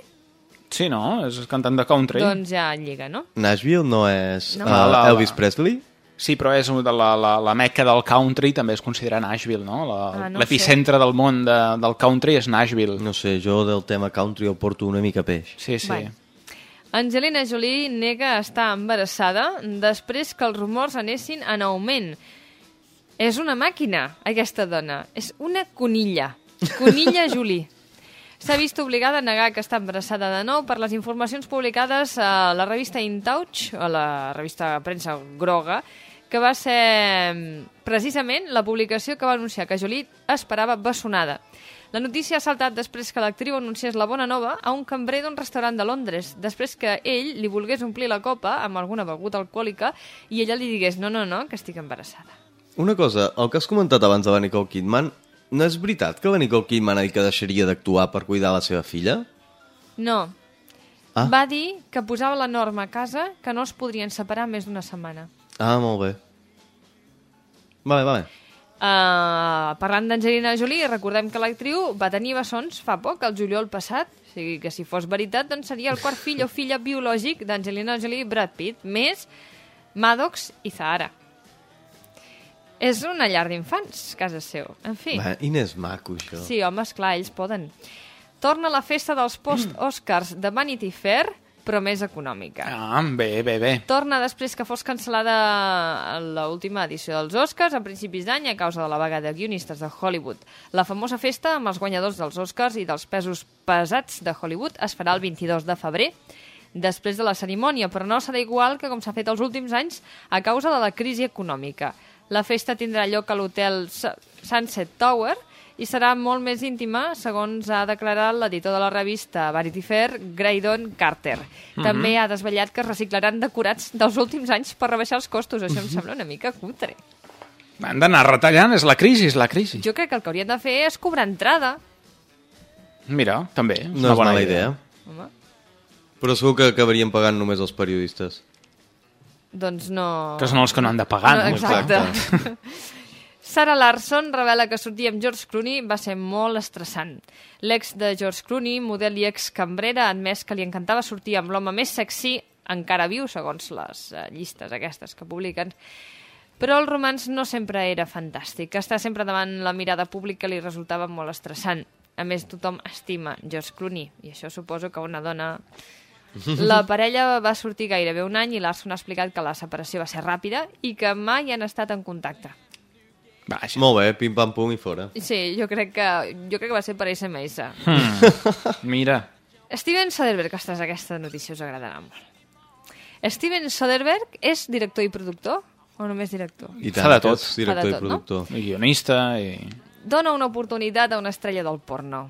Sí, no? És cantant de country. doncs ja lliga, no? Nashville no és No. uh, la- Elvis Presley? Sí, però és de la, la, la meca del country, també es considera Nashville, no? Ah, no L'epicentre del món de, del country és Nashville. No sé, jo del tema country el porto una mica peix. Sí, sí. Vai. Angelina Jolie nega estar embarassada després que els rumors anessin en augment. És una màquina, aquesta dona. És una conilla. Conilla Jolie. S'ha vist obligada a negar que està embarassada de nou per les informacions publicades a la revista In Touch, a la revista premsa groga, que va ser mm, precisament la publicació que va anunciar que Jolie esperava bessonada. La notícia ha saltat després que l'actriu anunciés la bona nova a un cambrer d'un restaurant de Londres, després que ell li volgués omplir la copa amb alguna beguda alcohòlica i ella li digués no, no, no, que estic embarassada. Una cosa, el que has comentat abans de la Nicole Kidman, no és veritat que la Nicole Kidman ha dit que deixaria d'actuar per cuidar la seva filla? No. Ah. Va dir que posava la norma a casa que no es podrien separar més d'una setmana. Ah, molt bé. Vale, vale. Uh, parlant d'Angelina Jolie, recordem que l'actriu va tenir bessons fa poc, el juliol passat, o sigui que si fos veritat, doncs seria el quart fill o filla biològic d'Angelina Jolie i Brad Pitt, més Maddox i Zahara. És una llar d'infants, casa seu. En fi. Va, i n'és maco, això. Sí, home, esclar, ells poden. Torna la festa dels post-Oscars de Vanity Fair, però més econòmica. Ah, bé, bé, bé. Torna després que fos cancel·lada l'última edició dels Oscars a principis d'any a causa de la vaga de guionistes de Hollywood. La famosa festa amb els guanyadors dels Oscars i dels pesos pesats de Hollywood es farà el 22 de febrer després de la cerimònia, però no serà igual que com s'ha fet els últims anys a causa de la crisi econòmica. La festa tindrà lloc a l'hotel Sunset Tower i serà molt més íntima, segons ha declarat l'editor de la revista Vanity Fair, Graydon Carter. Mhm. També ha desvetllat que es reciclaran decorats dels últims anys per rebaixar els costos. Això em sembla una mica cutre. Han d'anar retallant, és la crisi, és la crisi. Jo crec que el que haurien de fer és cobrar entrada. Mira, també, és No una és bona mala idea. idea. Home, Però segur que acabarien pagant només els periodistes. doncs no... Que són els que no han de pagar. No, no? exacte. Sarah Larson revela que sortir amb George Clooney va ser molt estressant. L'ex de George Clooney, model i ex-cambrera, ha admès que li encantava sortir amb l'home més sexy encara viu, segons les uh, llistes aquestes que publiquen. Però el romans no sempre era fantàstic. Estar sempre davant la mirada pública li resultava molt estressant. A més, tothom estima George Clooney, i això suposo que una dona... La parella va sortir gairebé un any i Larson ha explicat que la separació va ser ràpida i que mai han estat en contacte. Vaja. Molt bé, pim-pam-pum i fora. Sí, jo crec que, jo crec que va ser per SMS. Hmm. Mira. Steven Soderbergh, ostres, aquesta notícia us agradarà molt. Steven Soderbergh és director i productor? O només director? I Fa de tot. director Fa de i tot, no? productor. I guionista i... Dona una oportunitat a una estrella del porno.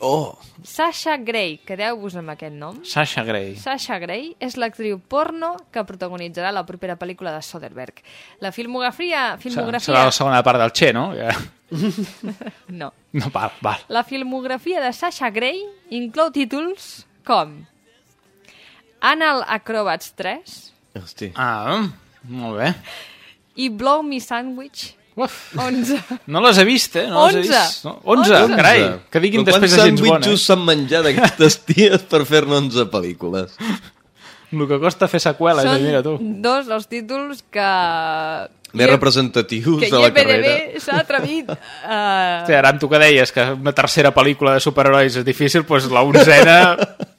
Oh! Sasha Grey, quedeu-vos amb aquest nom. Sasha Grey. Sasha Grey és l'actriu porno que protagonitzarà la propera pel·lícula de Soderbergh. La filmografia... Filmografia... serà la segona part del Che, no? Ja. No. No, val, val. La filmografia de Sasha Grey inclou títols com Anal Acrobats 3 Hosti. Ah, molt bé. i Blow Me Sandwich Uf. 11. No les he vist, eh? No les he 11. vist. No? 11, 11, carai. Que diguin Però després de quants James Bond, sandvitxos eh? s'han menjat aquestes ties per fer-ne 11 pel·lícules? El que costa fer seqüeles, Són mira tu. dos els títols que... Més representatius que de la carrera. s'ha atrevit uh, Sí, ara amb tu que deies que una tercera pel·lícula de superherois és difícil, doncs la onzena...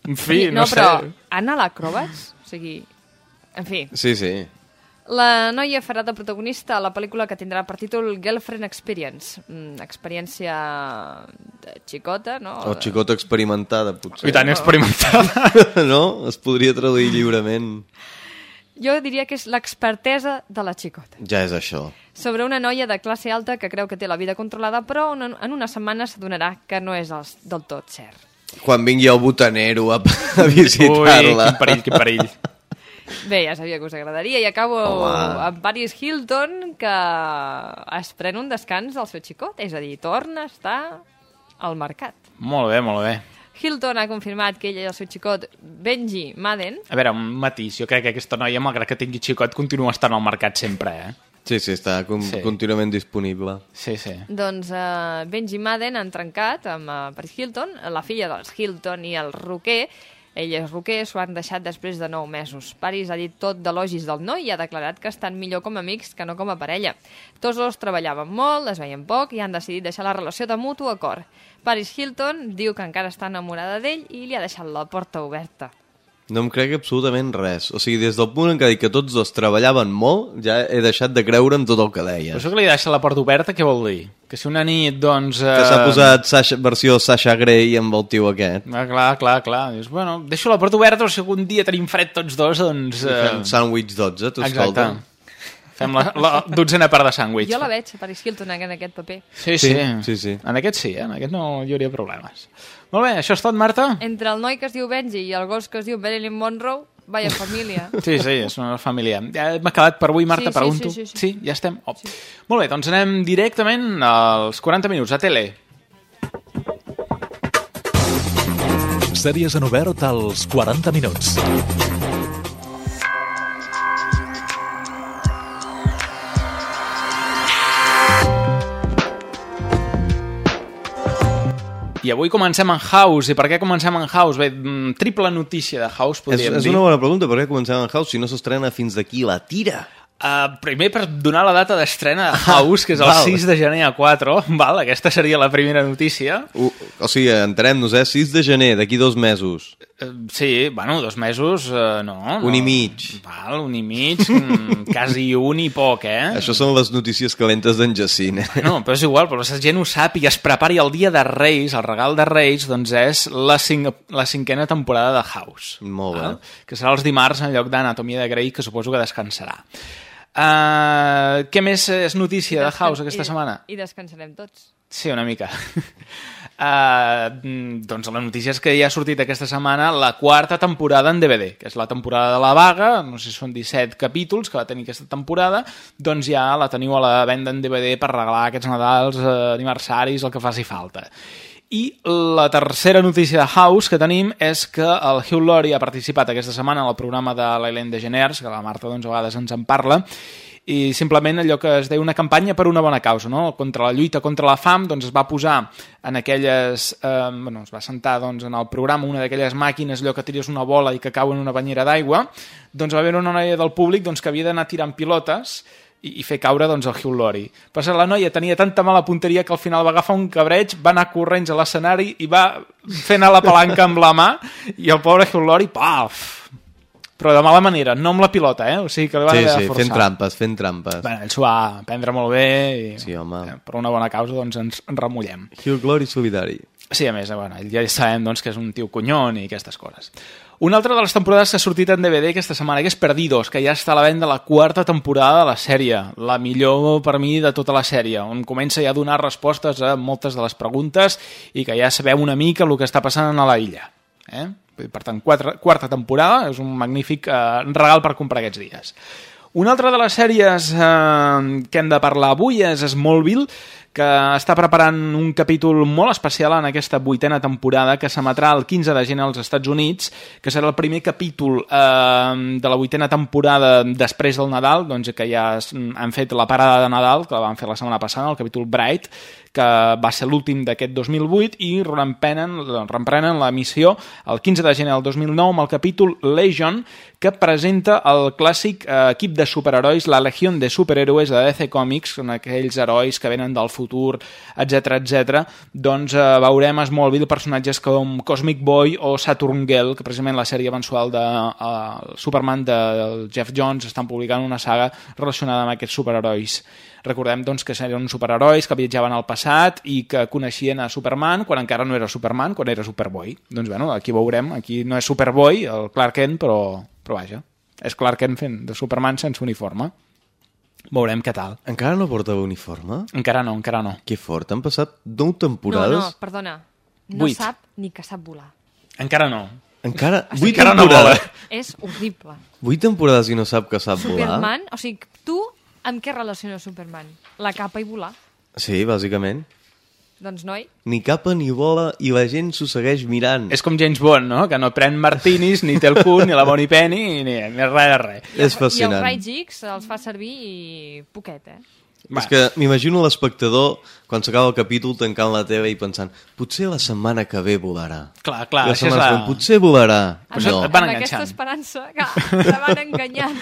En fi, no, no, però sé. Anna l'acrobats? O sigui, en fi. Sí, sí. La noia farà de protagonista a la pel·lícula que tindrà per títol Girlfriend Experience. Mm, experiència de xicota, no? O xicota experimentada, potser. I tant, experimentada. no? Es podria traduir lliurement. Jo diria que és l'expertesa de la xicota. Ja és això. Sobre una noia de classe alta que creu que té la vida controlada, però en una setmana s'adonarà que no és del tot cert. Quan vingui el botanero a, a Ui, visitar-la. quin perill, quin perill. Bé, ja sabia que us agradaria. I acabo Home. amb Paris Hilton, que es pren un descans del seu xicot, és a dir, torna a estar al mercat. Molt bé, molt bé. Hilton ha confirmat que ella i el seu xicot Benji Madden A veure, un matís. Jo crec que aquesta noia, malgrat que tingui xicot, continua estant al mercat sempre, eh? Sí, sí, està con Sí. contínuament disponible. Sí, sí. Doncs uh, Benji Madden han trencat amb uh, Paris Hilton, la filla dels Hilton i el roquer. Ell és roquer, s'ho han deixat després de 9 mesos. Paris ha dit tot d'elogis del noi i ha declarat que estan millor com a amics que no com a parella. Tots dos treballaven molt, es veien poc i han decidit deixar la relació de mutu acord. Paris Hilton diu que encara està enamorada d'ell i li ha deixat la porta oberta. No em crec absolutament res. O sigui, des del punt en què dit que tots dos treballaven molt, ja he deixat de creure en tot el que deia. Però això que li deixa la porta oberta, què vol dir? Que si una nit, doncs... Que s'ha eh, posat Sasha, versió Sasha Grey amb el tio aquest. Ah, clar, clar, clar. Dius, bueno, deixo la porta oberta, però si algun dia tenim fred tots dos, doncs... I fem sàndwich 12, tu Exacte. Fem la, la dotzena part de sàndwich. Jo la veig, Paris Hilton, en aquest paper. Sí, sí, Sí, sí, sí. En aquest sí, eh? en aquest no hi hauria problemes. Molt bé, això és tot, Marta? Entre el noi que es diu Benji i el gos que es diu Marilyn Monroe, vaya família. Sí, sí, és una família. Ja hem acabat per avui, Marta, Sí, sí, pregunto. sí, sí, sí. sí, ja estem? Oh. Molt bé, doncs anem directament als 40 minuts, a tele. Sèries en obert als 40 minuts. I avui comencem en House. I per què comencem en House? Bé, mm, triple notícia de House, És, podríem és dir. una bona pregunta, per què comencem en House si no s'estrena fins d'aquí la tira? Uh, primer per donar la data d'estrena de House, que és el Val. 6 de gener a 4. Val, aquesta seria la primera notícia. O, o sigui, entenem-nos, eh? 6 de gener, d'aquí dos mesos. Uh, sí, bueno, dos mesos, uh, no, no. Un i mig. Val, un i mig, mm, quasi un i poc, eh? Això són les notícies calentes d'en Jacint, eh? No, però és igual, però la gent ho sap i es prepari el dia de Reis, el regal de Reis, doncs és la, cinc, la cinquena temporada de House. Molt bé. Val? Que serà els dimarts en lloc d'Anatomia de Grey, que suposo que descansarà. Uh, què més és notícia de House aquesta i- setmana? I descansarem tots. Sí, una mica. Uh, doncs la notícia és que ja ha sortit aquesta setmana la quarta temporada en DVD, que és la temporada de la vaga, no sé si són 17 capítols que va tenir aquesta temporada, doncs ja la teniu a la venda en DVD per regalar aquests Nadals, eh, aniversaris, el que faci falta. I la tercera notícia de House que tenim és que el Hugh Laurie ha participat aquesta setmana al programa de l'Hélène de Geners, que la Marta doncs, a vegades ens en parla, i simplement allò que es deia una campanya per una bona causa, no? contra la lluita contra la fam, doncs es va posar en aquelles... Eh, bueno, es va sentar doncs, en el programa una d'aquelles màquines, allò que tires una bola i que cau en una banyera d'aigua, doncs va haver una noia del públic doncs, que havia d'anar tirant pilotes i, i fer caure doncs, el Hugh Laurie. Però la noia tenia tanta mala punteria que al final va agafar un cabreig, va anar corrents a l'escenari i va fer anar la palanca amb la mà i el pobre Hugh Laurie, paf! Però de mala manera, no amb la pilota, eh? O sigui que li va Sí, haver de sí, forçar. fent trampes, fent trampes. Bé, ell s'ho va prendre molt bé i Sí, home. eh, per una bona causa doncs ens en remullem. Hugh Glory solidari. Sí, a més, eh, bueno, ja sabem doncs, que és un tio conyon i aquestes coses. Una altra de les temporades que ha sortit en DVD aquesta setmana, que és Perdidos, que ja està a la venda la quarta temporada de la sèrie, la millor per mi de tota la sèrie, on comença ja a donar respostes a moltes de les preguntes i que ja sabeu una mica el que està passant a la illa. Eh? Per tant, quatre, quarta temporada, és un magnífic eh, regal per comprar aquests dies. Una altra de les sèries eh, que hem de parlar avui és Smallville, que està preparant un capítol molt especial en aquesta vuitena temporada que s'emetrà el 15 de gener als Estats Units, que serà el primer capítol eh, de la vuitena temporada després del Nadal, doncs que ja han fet la parada de Nadal, que la van fer la setmana passada, el capítol Bright, que va ser l'últim d'aquest 2008 i reprenen, reprenen la missió el 15 de gener del 2009 amb el capítol Legion que presenta el clàssic eh, equip de superherois, la Legió de Superhéroes de DC Comics, són aquells herois que venen del futur, etc etc. Doncs eh, veurem a Smallville personatges com Cosmic Boy o Saturn Girl, que precisament la sèrie mensual de eh, Superman de Jeff Jones estan publicant una saga relacionada amb aquests superherois. Recordem doncs, que serien superherois que viatjaven al passat i que coneixien a Superman quan encara no era Superman, quan era Superboy. Doncs bueno, aquí veurem, aquí no és Superboy, el Clark Kent, però, però vaja, és Clark Kent fent de Superman sense uniforme. Veurem què tal. Encara no porta uniforme? Encara no, encara no. Que fort, han passat 9 No, temporades. no, perdona. No Vuit. sap ni que sap volar. Encara no. Encara, O sigui, 8 encara no temporades. És horrible. 8 temporades i no sap que sap volar? Superman, o sigui, tu amb què relaciones Superman? La capa i volar? Sí, bàsicament. Doncs noi, Ni capa ni vola i la gent s'ho segueix mirant. És com James Bond, no? Que no pren martinis, ni té el punt, ni la Bonnie Penny, ni, ni res de res. És i fascinant. els Raids X els fa servir i poquet, eh? És que m'imagino l'espectador quan s'acaba el capítol tancant la tele i pensant potser la setmana que ve volarà. Clar, clar, I la és setmana la- següent, potser volarà. Això no. et van amb enganxant. aquesta esperança que te van enganyant.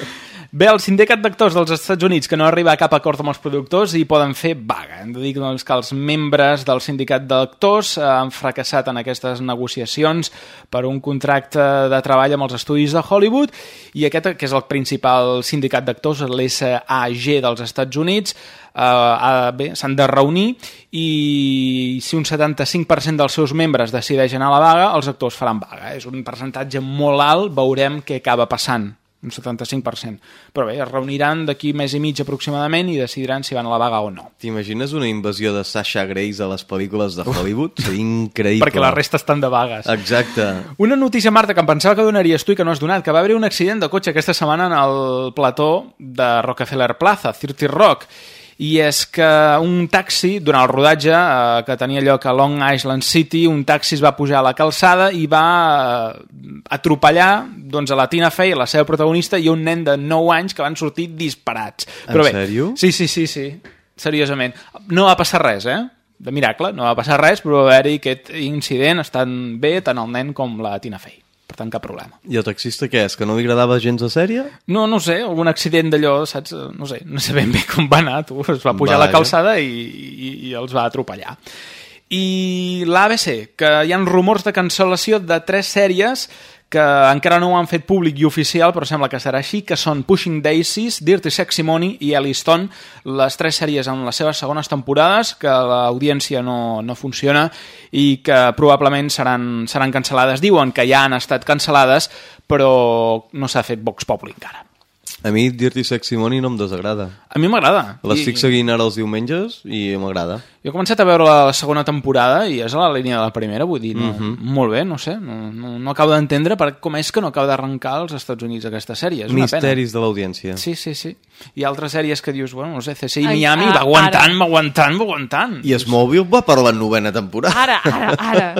Bé, el sindicat d'actors dels Estats Units, que no arriba a cap acord amb els productors, i poden fer vaga. Hem de dir doncs, que els membres del sindicat d'actors eh, han fracassat en aquestes negociacions per un contracte de treball amb els estudis de Hollywood, i aquest, que és el principal sindicat d'actors, l'SAG dels Estats Units, eh, ha- bé, s'han de reunir i si un 75% dels seus membres decideixen a la vaga, els actors faran vaga. És un percentatge molt alt, veurem què acaba passant un 75%. Però bé, es reuniran d'aquí mes i mig aproximadament i decidiran si van a la vaga o no. T'imagines una invasió de Sasha Grace a les pel·lícules de Hollywood? Seria increïble. Perquè la resta estan de vagues. Exacte. Una notícia, Marta, que em pensava que donaries tu i que no has donat, que va haver un accident de cotxe aquesta setmana en el plató de Rockefeller Plaza, 30 Rock, i és que un taxi, durant el rodatge eh, que tenia lloc a Long Island City, un taxi es va pujar a la calçada i va eh, atropellar doncs, a la Tina Fey, la seva protagonista, i un nen de 9 anys que van sortir disparats. En Però bé, sèrio? Sí, sí, sí, sí, seriosament. No va passar res, eh? De miracle, no va passar res, però va haver-hi aquest incident, estan bé tant el nen com la Tina Fey. Per tant, cap problema. I el taxista què és? Que no li agradava gens de sèrie? No, no sé, algun accident d'allò, saps? No sé, no sé ben bé com va anar, tu. Es va pujar a la calçada i, i, i els va atropellar. I l'ABC, que hi han rumors de cancel·lació de tres sèries que encara no ho han fet públic i oficial, però sembla que serà així, que són Pushing Daisies, Dirty Sexy Money i Elliston, les tres sèries en les seves segones temporades, que l'audiència no, no funciona i que probablement seran, seran cancel·lades. Diuen que ja han estat cancel·lades, però no s'ha fet Vox Populi encara. A mi Dirty Sexy Money no em desagrada. A mi m'agrada. L'estic I- seguint ara els diumenges i m'agrada. Jo he començat a veure la segona temporada i és a la línia de la primera, vull dir, no, Mhm. molt bé, no sé, no, no, no acabo d'entendre per com és que no acaba d'arrencar als Estats Units aquesta sèrie. És una Misteris de l'audiència. Sí, sí, sí. Hi ha altres sèries que dius, bueno, no sé, CSI Ai, Miami ah, va aguantant, ara. va aguantant, va aguantant. I Smallville va per la novena temporada. Ara, ara, ara.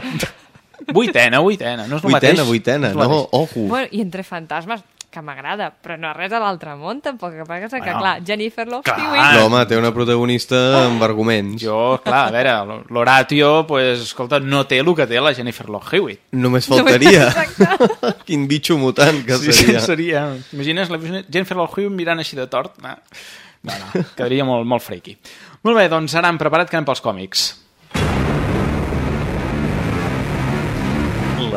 Vuitena, vuitena, no és el Vuitena, mateix. vuitena, el no, ojo. Bueno, I entre fantasmes, que m'agrada, però no res a l'altre món, tampoc. El que passa que, Bueno, clar, Jennifer Love clar. Hewitt... No, home, té una protagonista amb arguments. Jo, clar, a veure, l'Horatio, pues, escolta, no té el que té la Jennifer Love Hewitt. Només faltaria. Quin bitxo mutant que sí, seria. Sí, seria. Imagines la Jennifer Love Hewitt mirant així de tort? No, no, no quedaria molt, molt freaky. Molt bé, doncs ara hem preparat que anem pels còmics.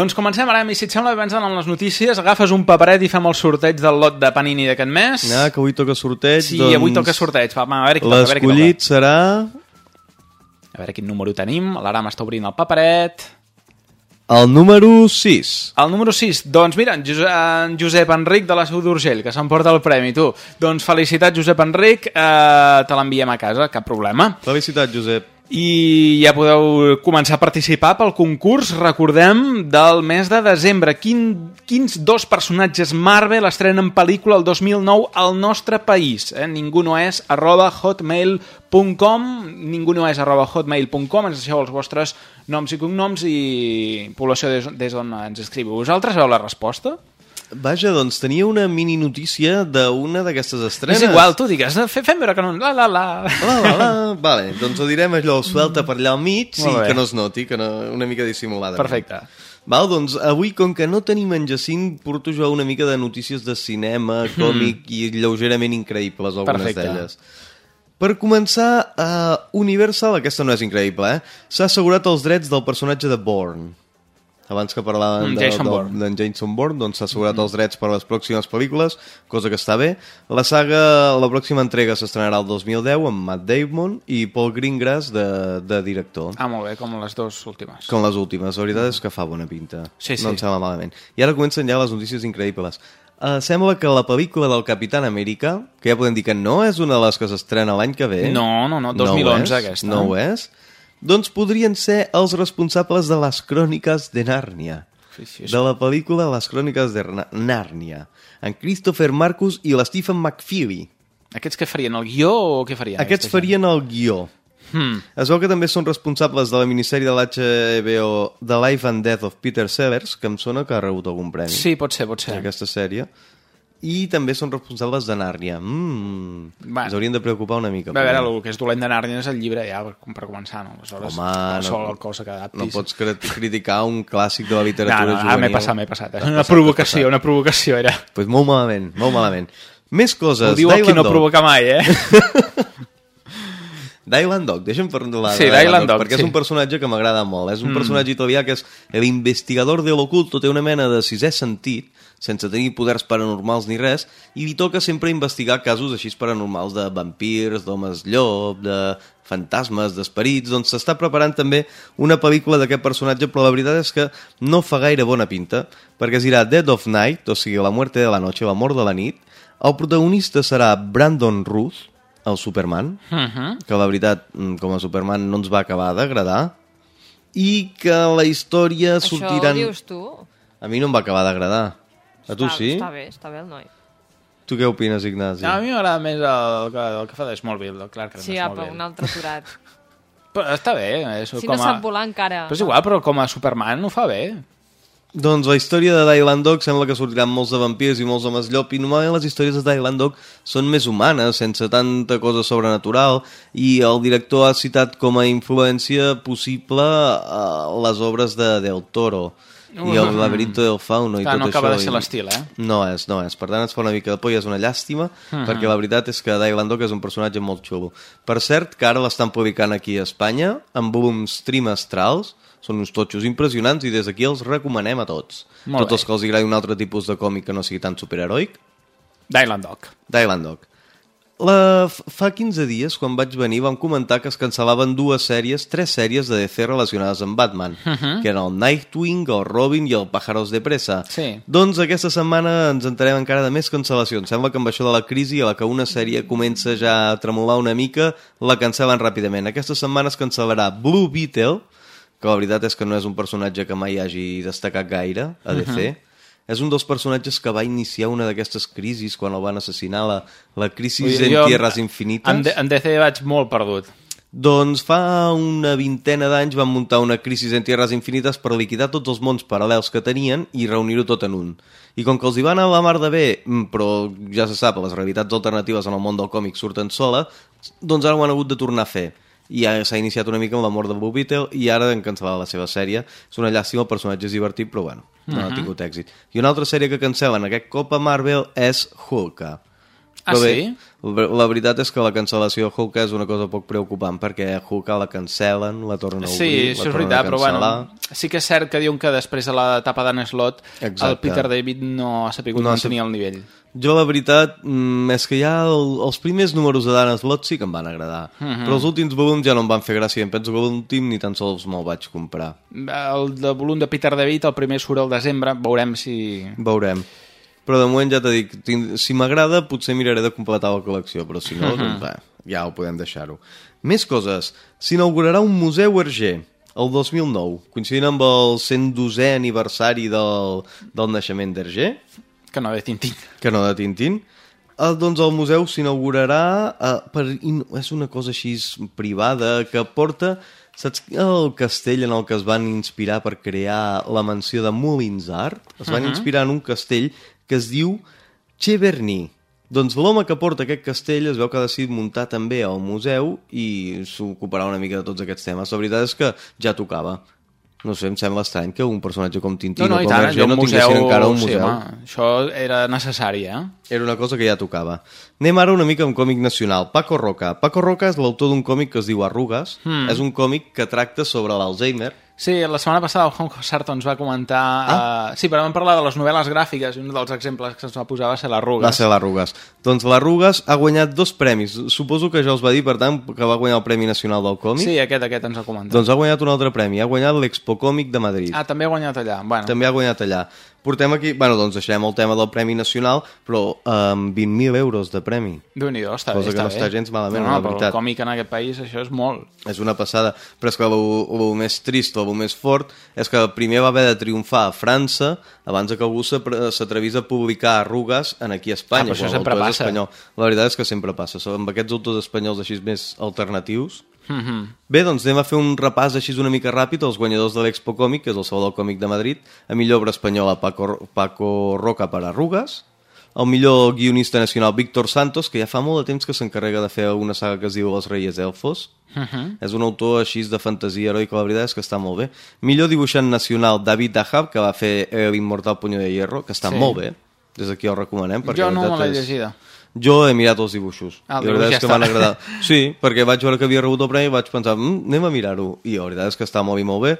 Doncs comencem ara, i si et sembla, abans d'anar amb les notícies, agafes un paperet i fem el sorteig del lot de Panini d'aquest mes. Ah, que avui toca sorteig, Sí, doncs... avui toca sorteig. Va, va, a veure qui toca. L'escollit serà... A veure quin número tenim. L'Aram està obrint el paperet. El número 6. El número 6, doncs mira, en Josep, en Josep Enric de la Seu d'Urgell, que s'emporta el premi, tu. Doncs felicitats, Josep Enric, eh, te l'enviem a casa, cap problema. Felicitats, Josep. I ja podeu començar a participar pel concurs, recordem, del mes de desembre. Quin, quins dos personatges Marvel estrenen pel·lícula el 2009 al nostre país? Eh? Ningú no és arroba hotmail.com ningú no és arroba hotmail.com ens deixeu els vostres noms i cognoms i població des, des ens escriviu. Vosaltres veu la resposta? Vaja, doncs tenia una mini notícia d'una d'aquestes estrenes. És igual, tu digues, eh, fe- fem veure que no... La, la, la. La, la, la. Vale, doncs ho direm allò suelta per allà al mig i que no es noti, que no, una mica dissimulada. Perfecte. Val, doncs avui, com que no tenim en Jacint, porto jo una mica de notícies de cinema, còmic i lleugerament increïbles, algunes d'elles. Per començar, uh, Universal, aquesta no és increïble, eh? s'ha assegurat els drets del personatge de Bourne. Abans que parlàvem Mm, de- Jason Bourne. d'en Jason Bourne, doncs s'ha assegurat els drets per a les pròximes pel·lícules, cosa que està bé. La saga, la pròxima entrega s'estrenarà el 2010 amb Matt Damon i Paul Greengrass de, de director. Ah, molt bé, com les dues últimes. Com les últimes, la veritat és que fa bona pinta. Sí, sí. No em sembla malament. I ara comencen ja les notícies increïbles. Uh, sembla que la pel·lícula del Capitán Amèrica, que ja podem dir que no és una de les que s'estrena l'any que ve... No, no, no, 2011 ho és, aquesta. No ho és. Doncs podrien ser els responsables de les cròniques de Nàrnia. Sí, sí, De la pel·lícula Les cròniques de Nàrnia. En Christopher Marcus i l'Stephen McFeely. Aquests què farien, el guió o què farien? Aquests gent? farien el guió. Hmm. Es veu que també són responsables de la minissèrie de l'HBO The Life and Death of Peter Sellers, que em sona que ha rebut algun premi. Sí, pot ser, pot ser. Aquesta sèrie. I també són responsables de Nàrnia. Mm, Va. ens haurien de preocupar una mica. Va, a veure, el que és dolent de Nàrnia és el llibre, ja, per per començar, no? Aleshores, Home, no, cosa que adaptis. no pots cri- criticar un clàssic de la No, literatura no, ah, juvenil. m'he passat, m'he passat. T'has una passat, provocació, una provocació era. passat. Pues molt malament, molt malament. Més coses. Ho diu el qui no provoca mai, eh? Dylan Dog, deixa'm parlar Sí, Dylan Dog, perquè sí. és un personatge que m'agrada molt. És un Mm. personatge italià que és l'investigador de l'oculto, té una mena de sisè sentit, sense tenir poders paranormals ni res, i li toca sempre investigar casos així paranormals de vampirs, d'homes llop, de fantasmes, d'esperits, doncs s'està preparant també una pel·lícula d'aquest personatge, però la veritat és que no fa gaire bona pinta, perquè es dirà Dead of Night, o sigui, la muerte de la noche, la mort de la nit, el protagonista serà Brandon Ruth, el Superman, Mhm. que la veritat, mm, com a Superman, no ens va acabar d'agradar, i que la història Això sortiran... ho dius tu? A mi no em va acabar d'agradar. A tu està, sí? Està bé, està bé el noi. Tu què opines, Ignasi? A mi m'agrada més el, el, el que fa de Smallville, el Clark Kent Sí, de apa, Smallville. un altre aturat. Però està bé. És Si com no a... sap volar encara. Però és igual, però com a Superman ho fa bé. Doncs la història de Dylan Dog sembla que sortiran molts de vampirs i molts homes llop i normalment les històries de Dylan Dog són més humanes, sense tanta cosa sobrenatural i el director ha citat com a influència possible uh, les obres de Del Toro i el Uh. laberinto del fauno i Clar, tot no això. acaba de ser i- l'estil, eh? No és, no és. Per tant, ens fa una mica de por i és una llàstima, Mhm. perquè la veritat és que Dylan Dog és un personatge molt xulo. Per cert, que ara l'estan publicant aquí a Espanya, en volums trimestrals, són uns totxos impressionants i des d'aquí els recomanem a tots. Molt tots bé. els que els agradi un altre tipus de còmic que no sigui tan superheroic. Dylan Dog. La, fa 15 dies, quan vaig venir, vam comentar que es cancel·laven dues sèries, tres sèries de DC relacionades amb Batman, Mhm. que eren el Nightwing, el Robin i el Pájaros de Pressa. Sí. Doncs aquesta setmana ens enterem encara de més cancel·lacions. Sembla que amb això de la crisi, a la que una sèrie comença ja a tremolar una mica, la cancel·len ràpidament. Aquesta setmana es cancel·larà Blue Beetle, que la veritat és que no és un personatge que mai hagi destacat gaire a DC. Mhm. És un dels personatges que va iniciar una d'aquestes crisis quan el van assassinar, la, la crisi en Tierras Infinites. En, en DC vaig molt perdut. Doncs fa una vintena d'anys van muntar una crisi en Tierras Infinites per liquidar tots els mons paral·lels que tenien i reunir-ho tot en un. I com que els hi va anar a la mar de bé, mm, però ja se sap, les realitats alternatives en el món del còmic surten sola, doncs ara ho han hagut de tornar a fer. I ja s'ha iniciat una mica amb la mort de Blue Beetle i ara han cancel·lat la seva sèrie. És una llàstima, el personatge és divertit, però bueno, no ha Mhm. tingut èxit. I una altra sèrie que cancel·len aquest cop a Marvel és Hulk. Ah, Però bé, sí? la veritat és que la cancel·lació de Hulk és una cosa poc preocupant, perquè Hulk la cancel·len, la tornen a Sí, obrir, això la és tornen veritat, a però bueno, sí que és cert que diuen que després de l'etapa d'Anne Slot el Exacte. Peter David no ha sabut No ha mantenir el nivell. Jo, la veritat, mm, és que ja el, els primers números de Dan Slott sí que em van agradar. Mhm. Però els últims volums ja no em van fer gràcia. Em penso que l'últim ni tan sols me'l vaig comprar. El de volum de Peter David, el primer surt al desembre, veurem si... Veurem. Però de moment ja t'he dit, si m'agrada potser miraré de completar la col·lecció, però si no, Mhm. doncs va, ja ho podem deixar-ho. Més coses. S'inaugurarà un museu Hergé el 2009, coincidint amb el 112è aniversari del, del naixement d'Hergé. Que no de Tintín. Que no de Tintín. El, doncs el museu s'inaugurarà eh, per, és una cosa així privada que porta saps el castell en el que es van inspirar per crear la mansió de Molinsart? Es van Mhm. inspirar en un castell que es diu Cheverny. Doncs l'home que porta aquest castell es veu que ha decidit muntar també al museu i s'ocuparà una mica de tots aquests temes. La veritat és que ja tocava. No sé, em sembla estrany que un personatge com Tintín No, no, o com Hergé no un tinguessin museu... encara un sí, museu. home, això era necessari, eh? Era una cosa que ja tocava. Anem ara una mica amb còmic nacional. Paco Roca. Paco Roca és l'autor d'un còmic que es diu Arrugues. Hmm. És un còmic que tracta sobre l'Alzheimer. Sí, la setmana passada el Juan Sarto ens va comentar... Ah? Uh, sí, però vam parlar de les novel·les gràfiques i un dels exemples que ens va posar va ser l'Arrugues. Va ser l'Arrugues. Doncs l'Arrugues ha guanyat dos premis. Suposo que ja us va dir, per tant, que va guanyar el Premi Nacional del Còmic. Sí, aquest, aquest ens ha comentat. Doncs ha guanyat un altre premi. Ha guanyat l'Expo Còmic de Madrid. Ah, també ha guanyat allà. Bueno. També ha guanyat allà. Portem aquí... Bueno, doncs deixarem el tema del Premi Nacional, però amb 20.000 euros de premi. Déu-n'hi-do, està Cosa bé, que està no bé. està gens malament, no, no, la però veritat. el còmic en aquest país, això és molt. És una passada. Però és que el, el més trist, el més fort, és que primer va haver de triomfar a França abans que algú s'atrevís a publicar arrugues en aquí a Espanya. Ah, però això sempre passa. Espanyol. La veritat és que sempre passa. Amb aquests autors espanyols així més alternatius. Mm -hmm. Bé, doncs anem a fer un repàs així una mica ràpid als guanyadors de l'Expo Còmic, que és el Salvador Còmic de Madrid, a millor obra espanyola Paco, Paco Roca per Arrugues, el millor guionista nacional Víctor Santos, que ja fa molt de temps que s'encarrega de fer una saga que es diu Els Reyes Elfos, Uh -huh. és un autor així de fantasia heroica, la veritat és que està molt bé. Millor dibuixant nacional David Dahab, que va fer El immortal puño de hierro, que està Sí. molt bé. Des d'aquí el recomanem. perquè Jo no me l'he és- llegida. Jo he mirat els dibuixos. Ah, el I la veritat dibuix és que ja m'han agradat. Sí, perquè vaig veure que havia rebut el premi i vaig pensar, mm, anem a mirar-ho. I la veritat és que està molt i molt bé.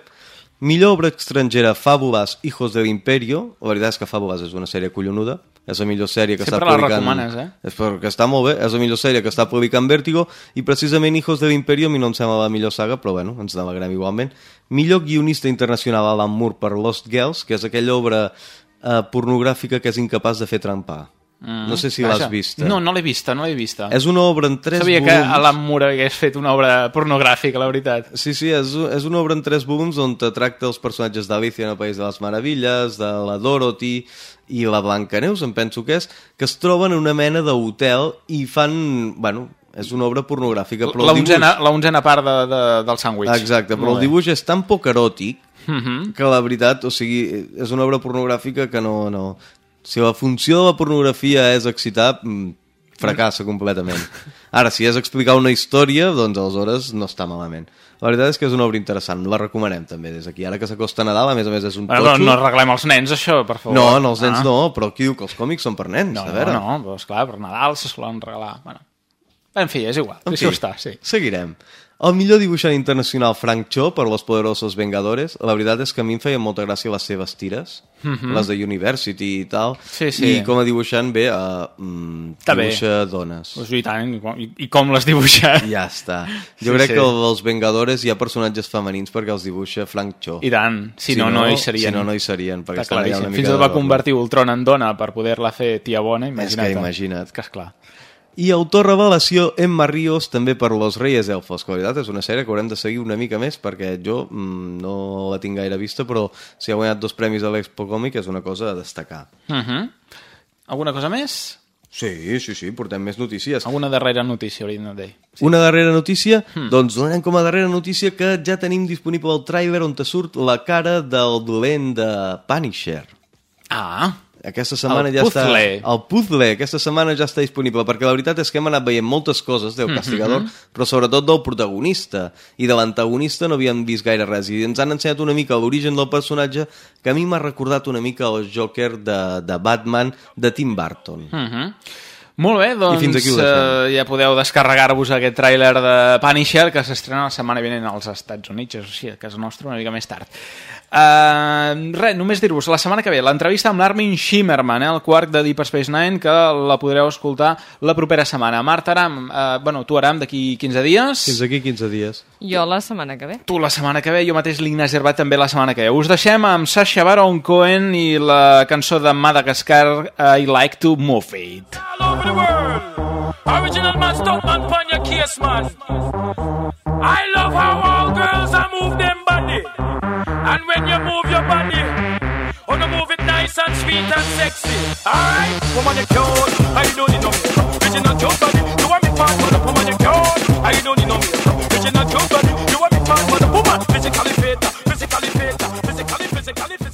Millor obra estrangera, Fàbules, Hijos del Imperio. La veritat és que Fàbules és una sèrie collonuda. És la millor sèrie que Sempre està la publicant... recomanes, eh? És perquè està molt bé, és la millor sèrie que està publicant Vértigo i precisament Hijos del Imperio a mi no em sembla la millor saga, però bueno, ens n'alegrem igualment. Millor guionista internacional Alan Moore per Lost Girls, que és aquella obra eh, pornogràfica que és incapaç de fer trempar. Mm. No sé si l'has vista. No, no l'he vista, no l'he vista. És una obra en tres Sabia que volums. Alan Moore hagués fet una obra pornogràfica, la veritat. Sí, sí, és, és una obra en tres volums on te tracta els personatges d'Alicia en el País de les Meravilles, de la Dorothy i la Blancaneus, em penso que és, que es troben en una mena d'hotel i fan... Bueno, és una obra pornogràfica, però La el dibuix... onzena, la onzena part de, de, del sàndwich. Exacte, però el dibuix és tan poc eròtic Mhm. que la veritat, o sigui, és una obra pornogràfica que no... no... Si la funció de la pornografia és excitar, mm, fracassa completament. Ara, si és explicar una història, doncs aleshores no està malament. La veritat és que és una obra interessant, la recomanem també des d'aquí. Ara que s'acosta Nadal, a més a més és un Bueno, totxo... no, no arreglem els nens, això, per favor. No, no, els nens Ah. no, però qui diu que els còmics són per nens? No, a veure. no, no, però esclar, per Nadal se solen regalar... Bueno. En fi, és igual, En això fi, està, sí. Seguirem. El millor dibuixant internacional Frank Cho per Los Poderosos Vengadores. La veritat és que a mi em feien molta gràcia les seves tires, Mhm. les de University i tal. Sí, sí. I com a dibuixant, bé, uh, mm, Està bé. dibuixa dones. Pues, I tant, i, com- i, com les dibuixa. Ja està. Sí, Jo crec sí. que els Vengadores hi ha personatges femenins perquè els dibuixa Frank Cho. I tant, si, no, no hi serien. Si no, no hi serien. Perquè Està Fins i tot va convertir Ultron en dona per poder-la fer tia bona, imagina't. que imagina't. Que esclar. I autor revelació Emma Ríos també per Los Reyes Elfos, que la veritat és una sèrie que haurem de seguir una mica més perquè jo mm, no la tinc gaire vista, però si ha guanyat dos premis a l'Expo Còmic és una cosa a destacar. Uh -huh. Alguna cosa més? Sí, sí, sí, portem més notícies. Alguna darrera notícia hauríem de dir. Sí. Una darrera notícia? Hmm. Doncs donem com a darrera notícia que ja tenim disponible el tràiler on te surt la cara del dolent de Punisher. Ah, Aquesta setmana El ja puzzle. està... El puzzle. Aquesta setmana ja està disponible, perquè la veritat és que hem anat veient moltes coses del Mhm. Castigador, però sobretot del protagonista. I de l'antagonista no havíem vist gaire res. I ens han ensenyat una mica l'origen del personatge, que a mi m'ha recordat una mica el Joker de, de Batman de Tim Burton. Uh -huh. Molt bé, doncs eh, ja podeu descarregar-vos aquest tràiler de Punisher que s'estrena la setmana vinent als Estats Units, això sí, a casa nostra una mica més tard. Uh, res, només dir-vos, la setmana que ve, l'entrevista amb l'Armin Shimmerman, eh, el quark de Deep Space Nine, que la podreu escoltar la propera setmana. Marta Aram, uh, bueno, tu Aram, d'aquí 15 dies. Fins aquí 15 dies. Jo la setmana que ve. Tu la setmana que ve, jo mateix l'Ignasi Herbat també la setmana que ve. Us deixem amb Sacha Baron Cohen i la cançó de Madagascar, I Like to Move It. Original man, stunt man, pon your case, man. I love how all girls are move them body. And when you move your body, oh no, move it nice and sweet and sexy. Alright, woman you cute, I don't need no me. Bitch you not your body, you want me part of the woman you cute, I don't need no me. Bitch you not your body, you want me part of the woman. Physically fit, physically fit, physically, physically fit.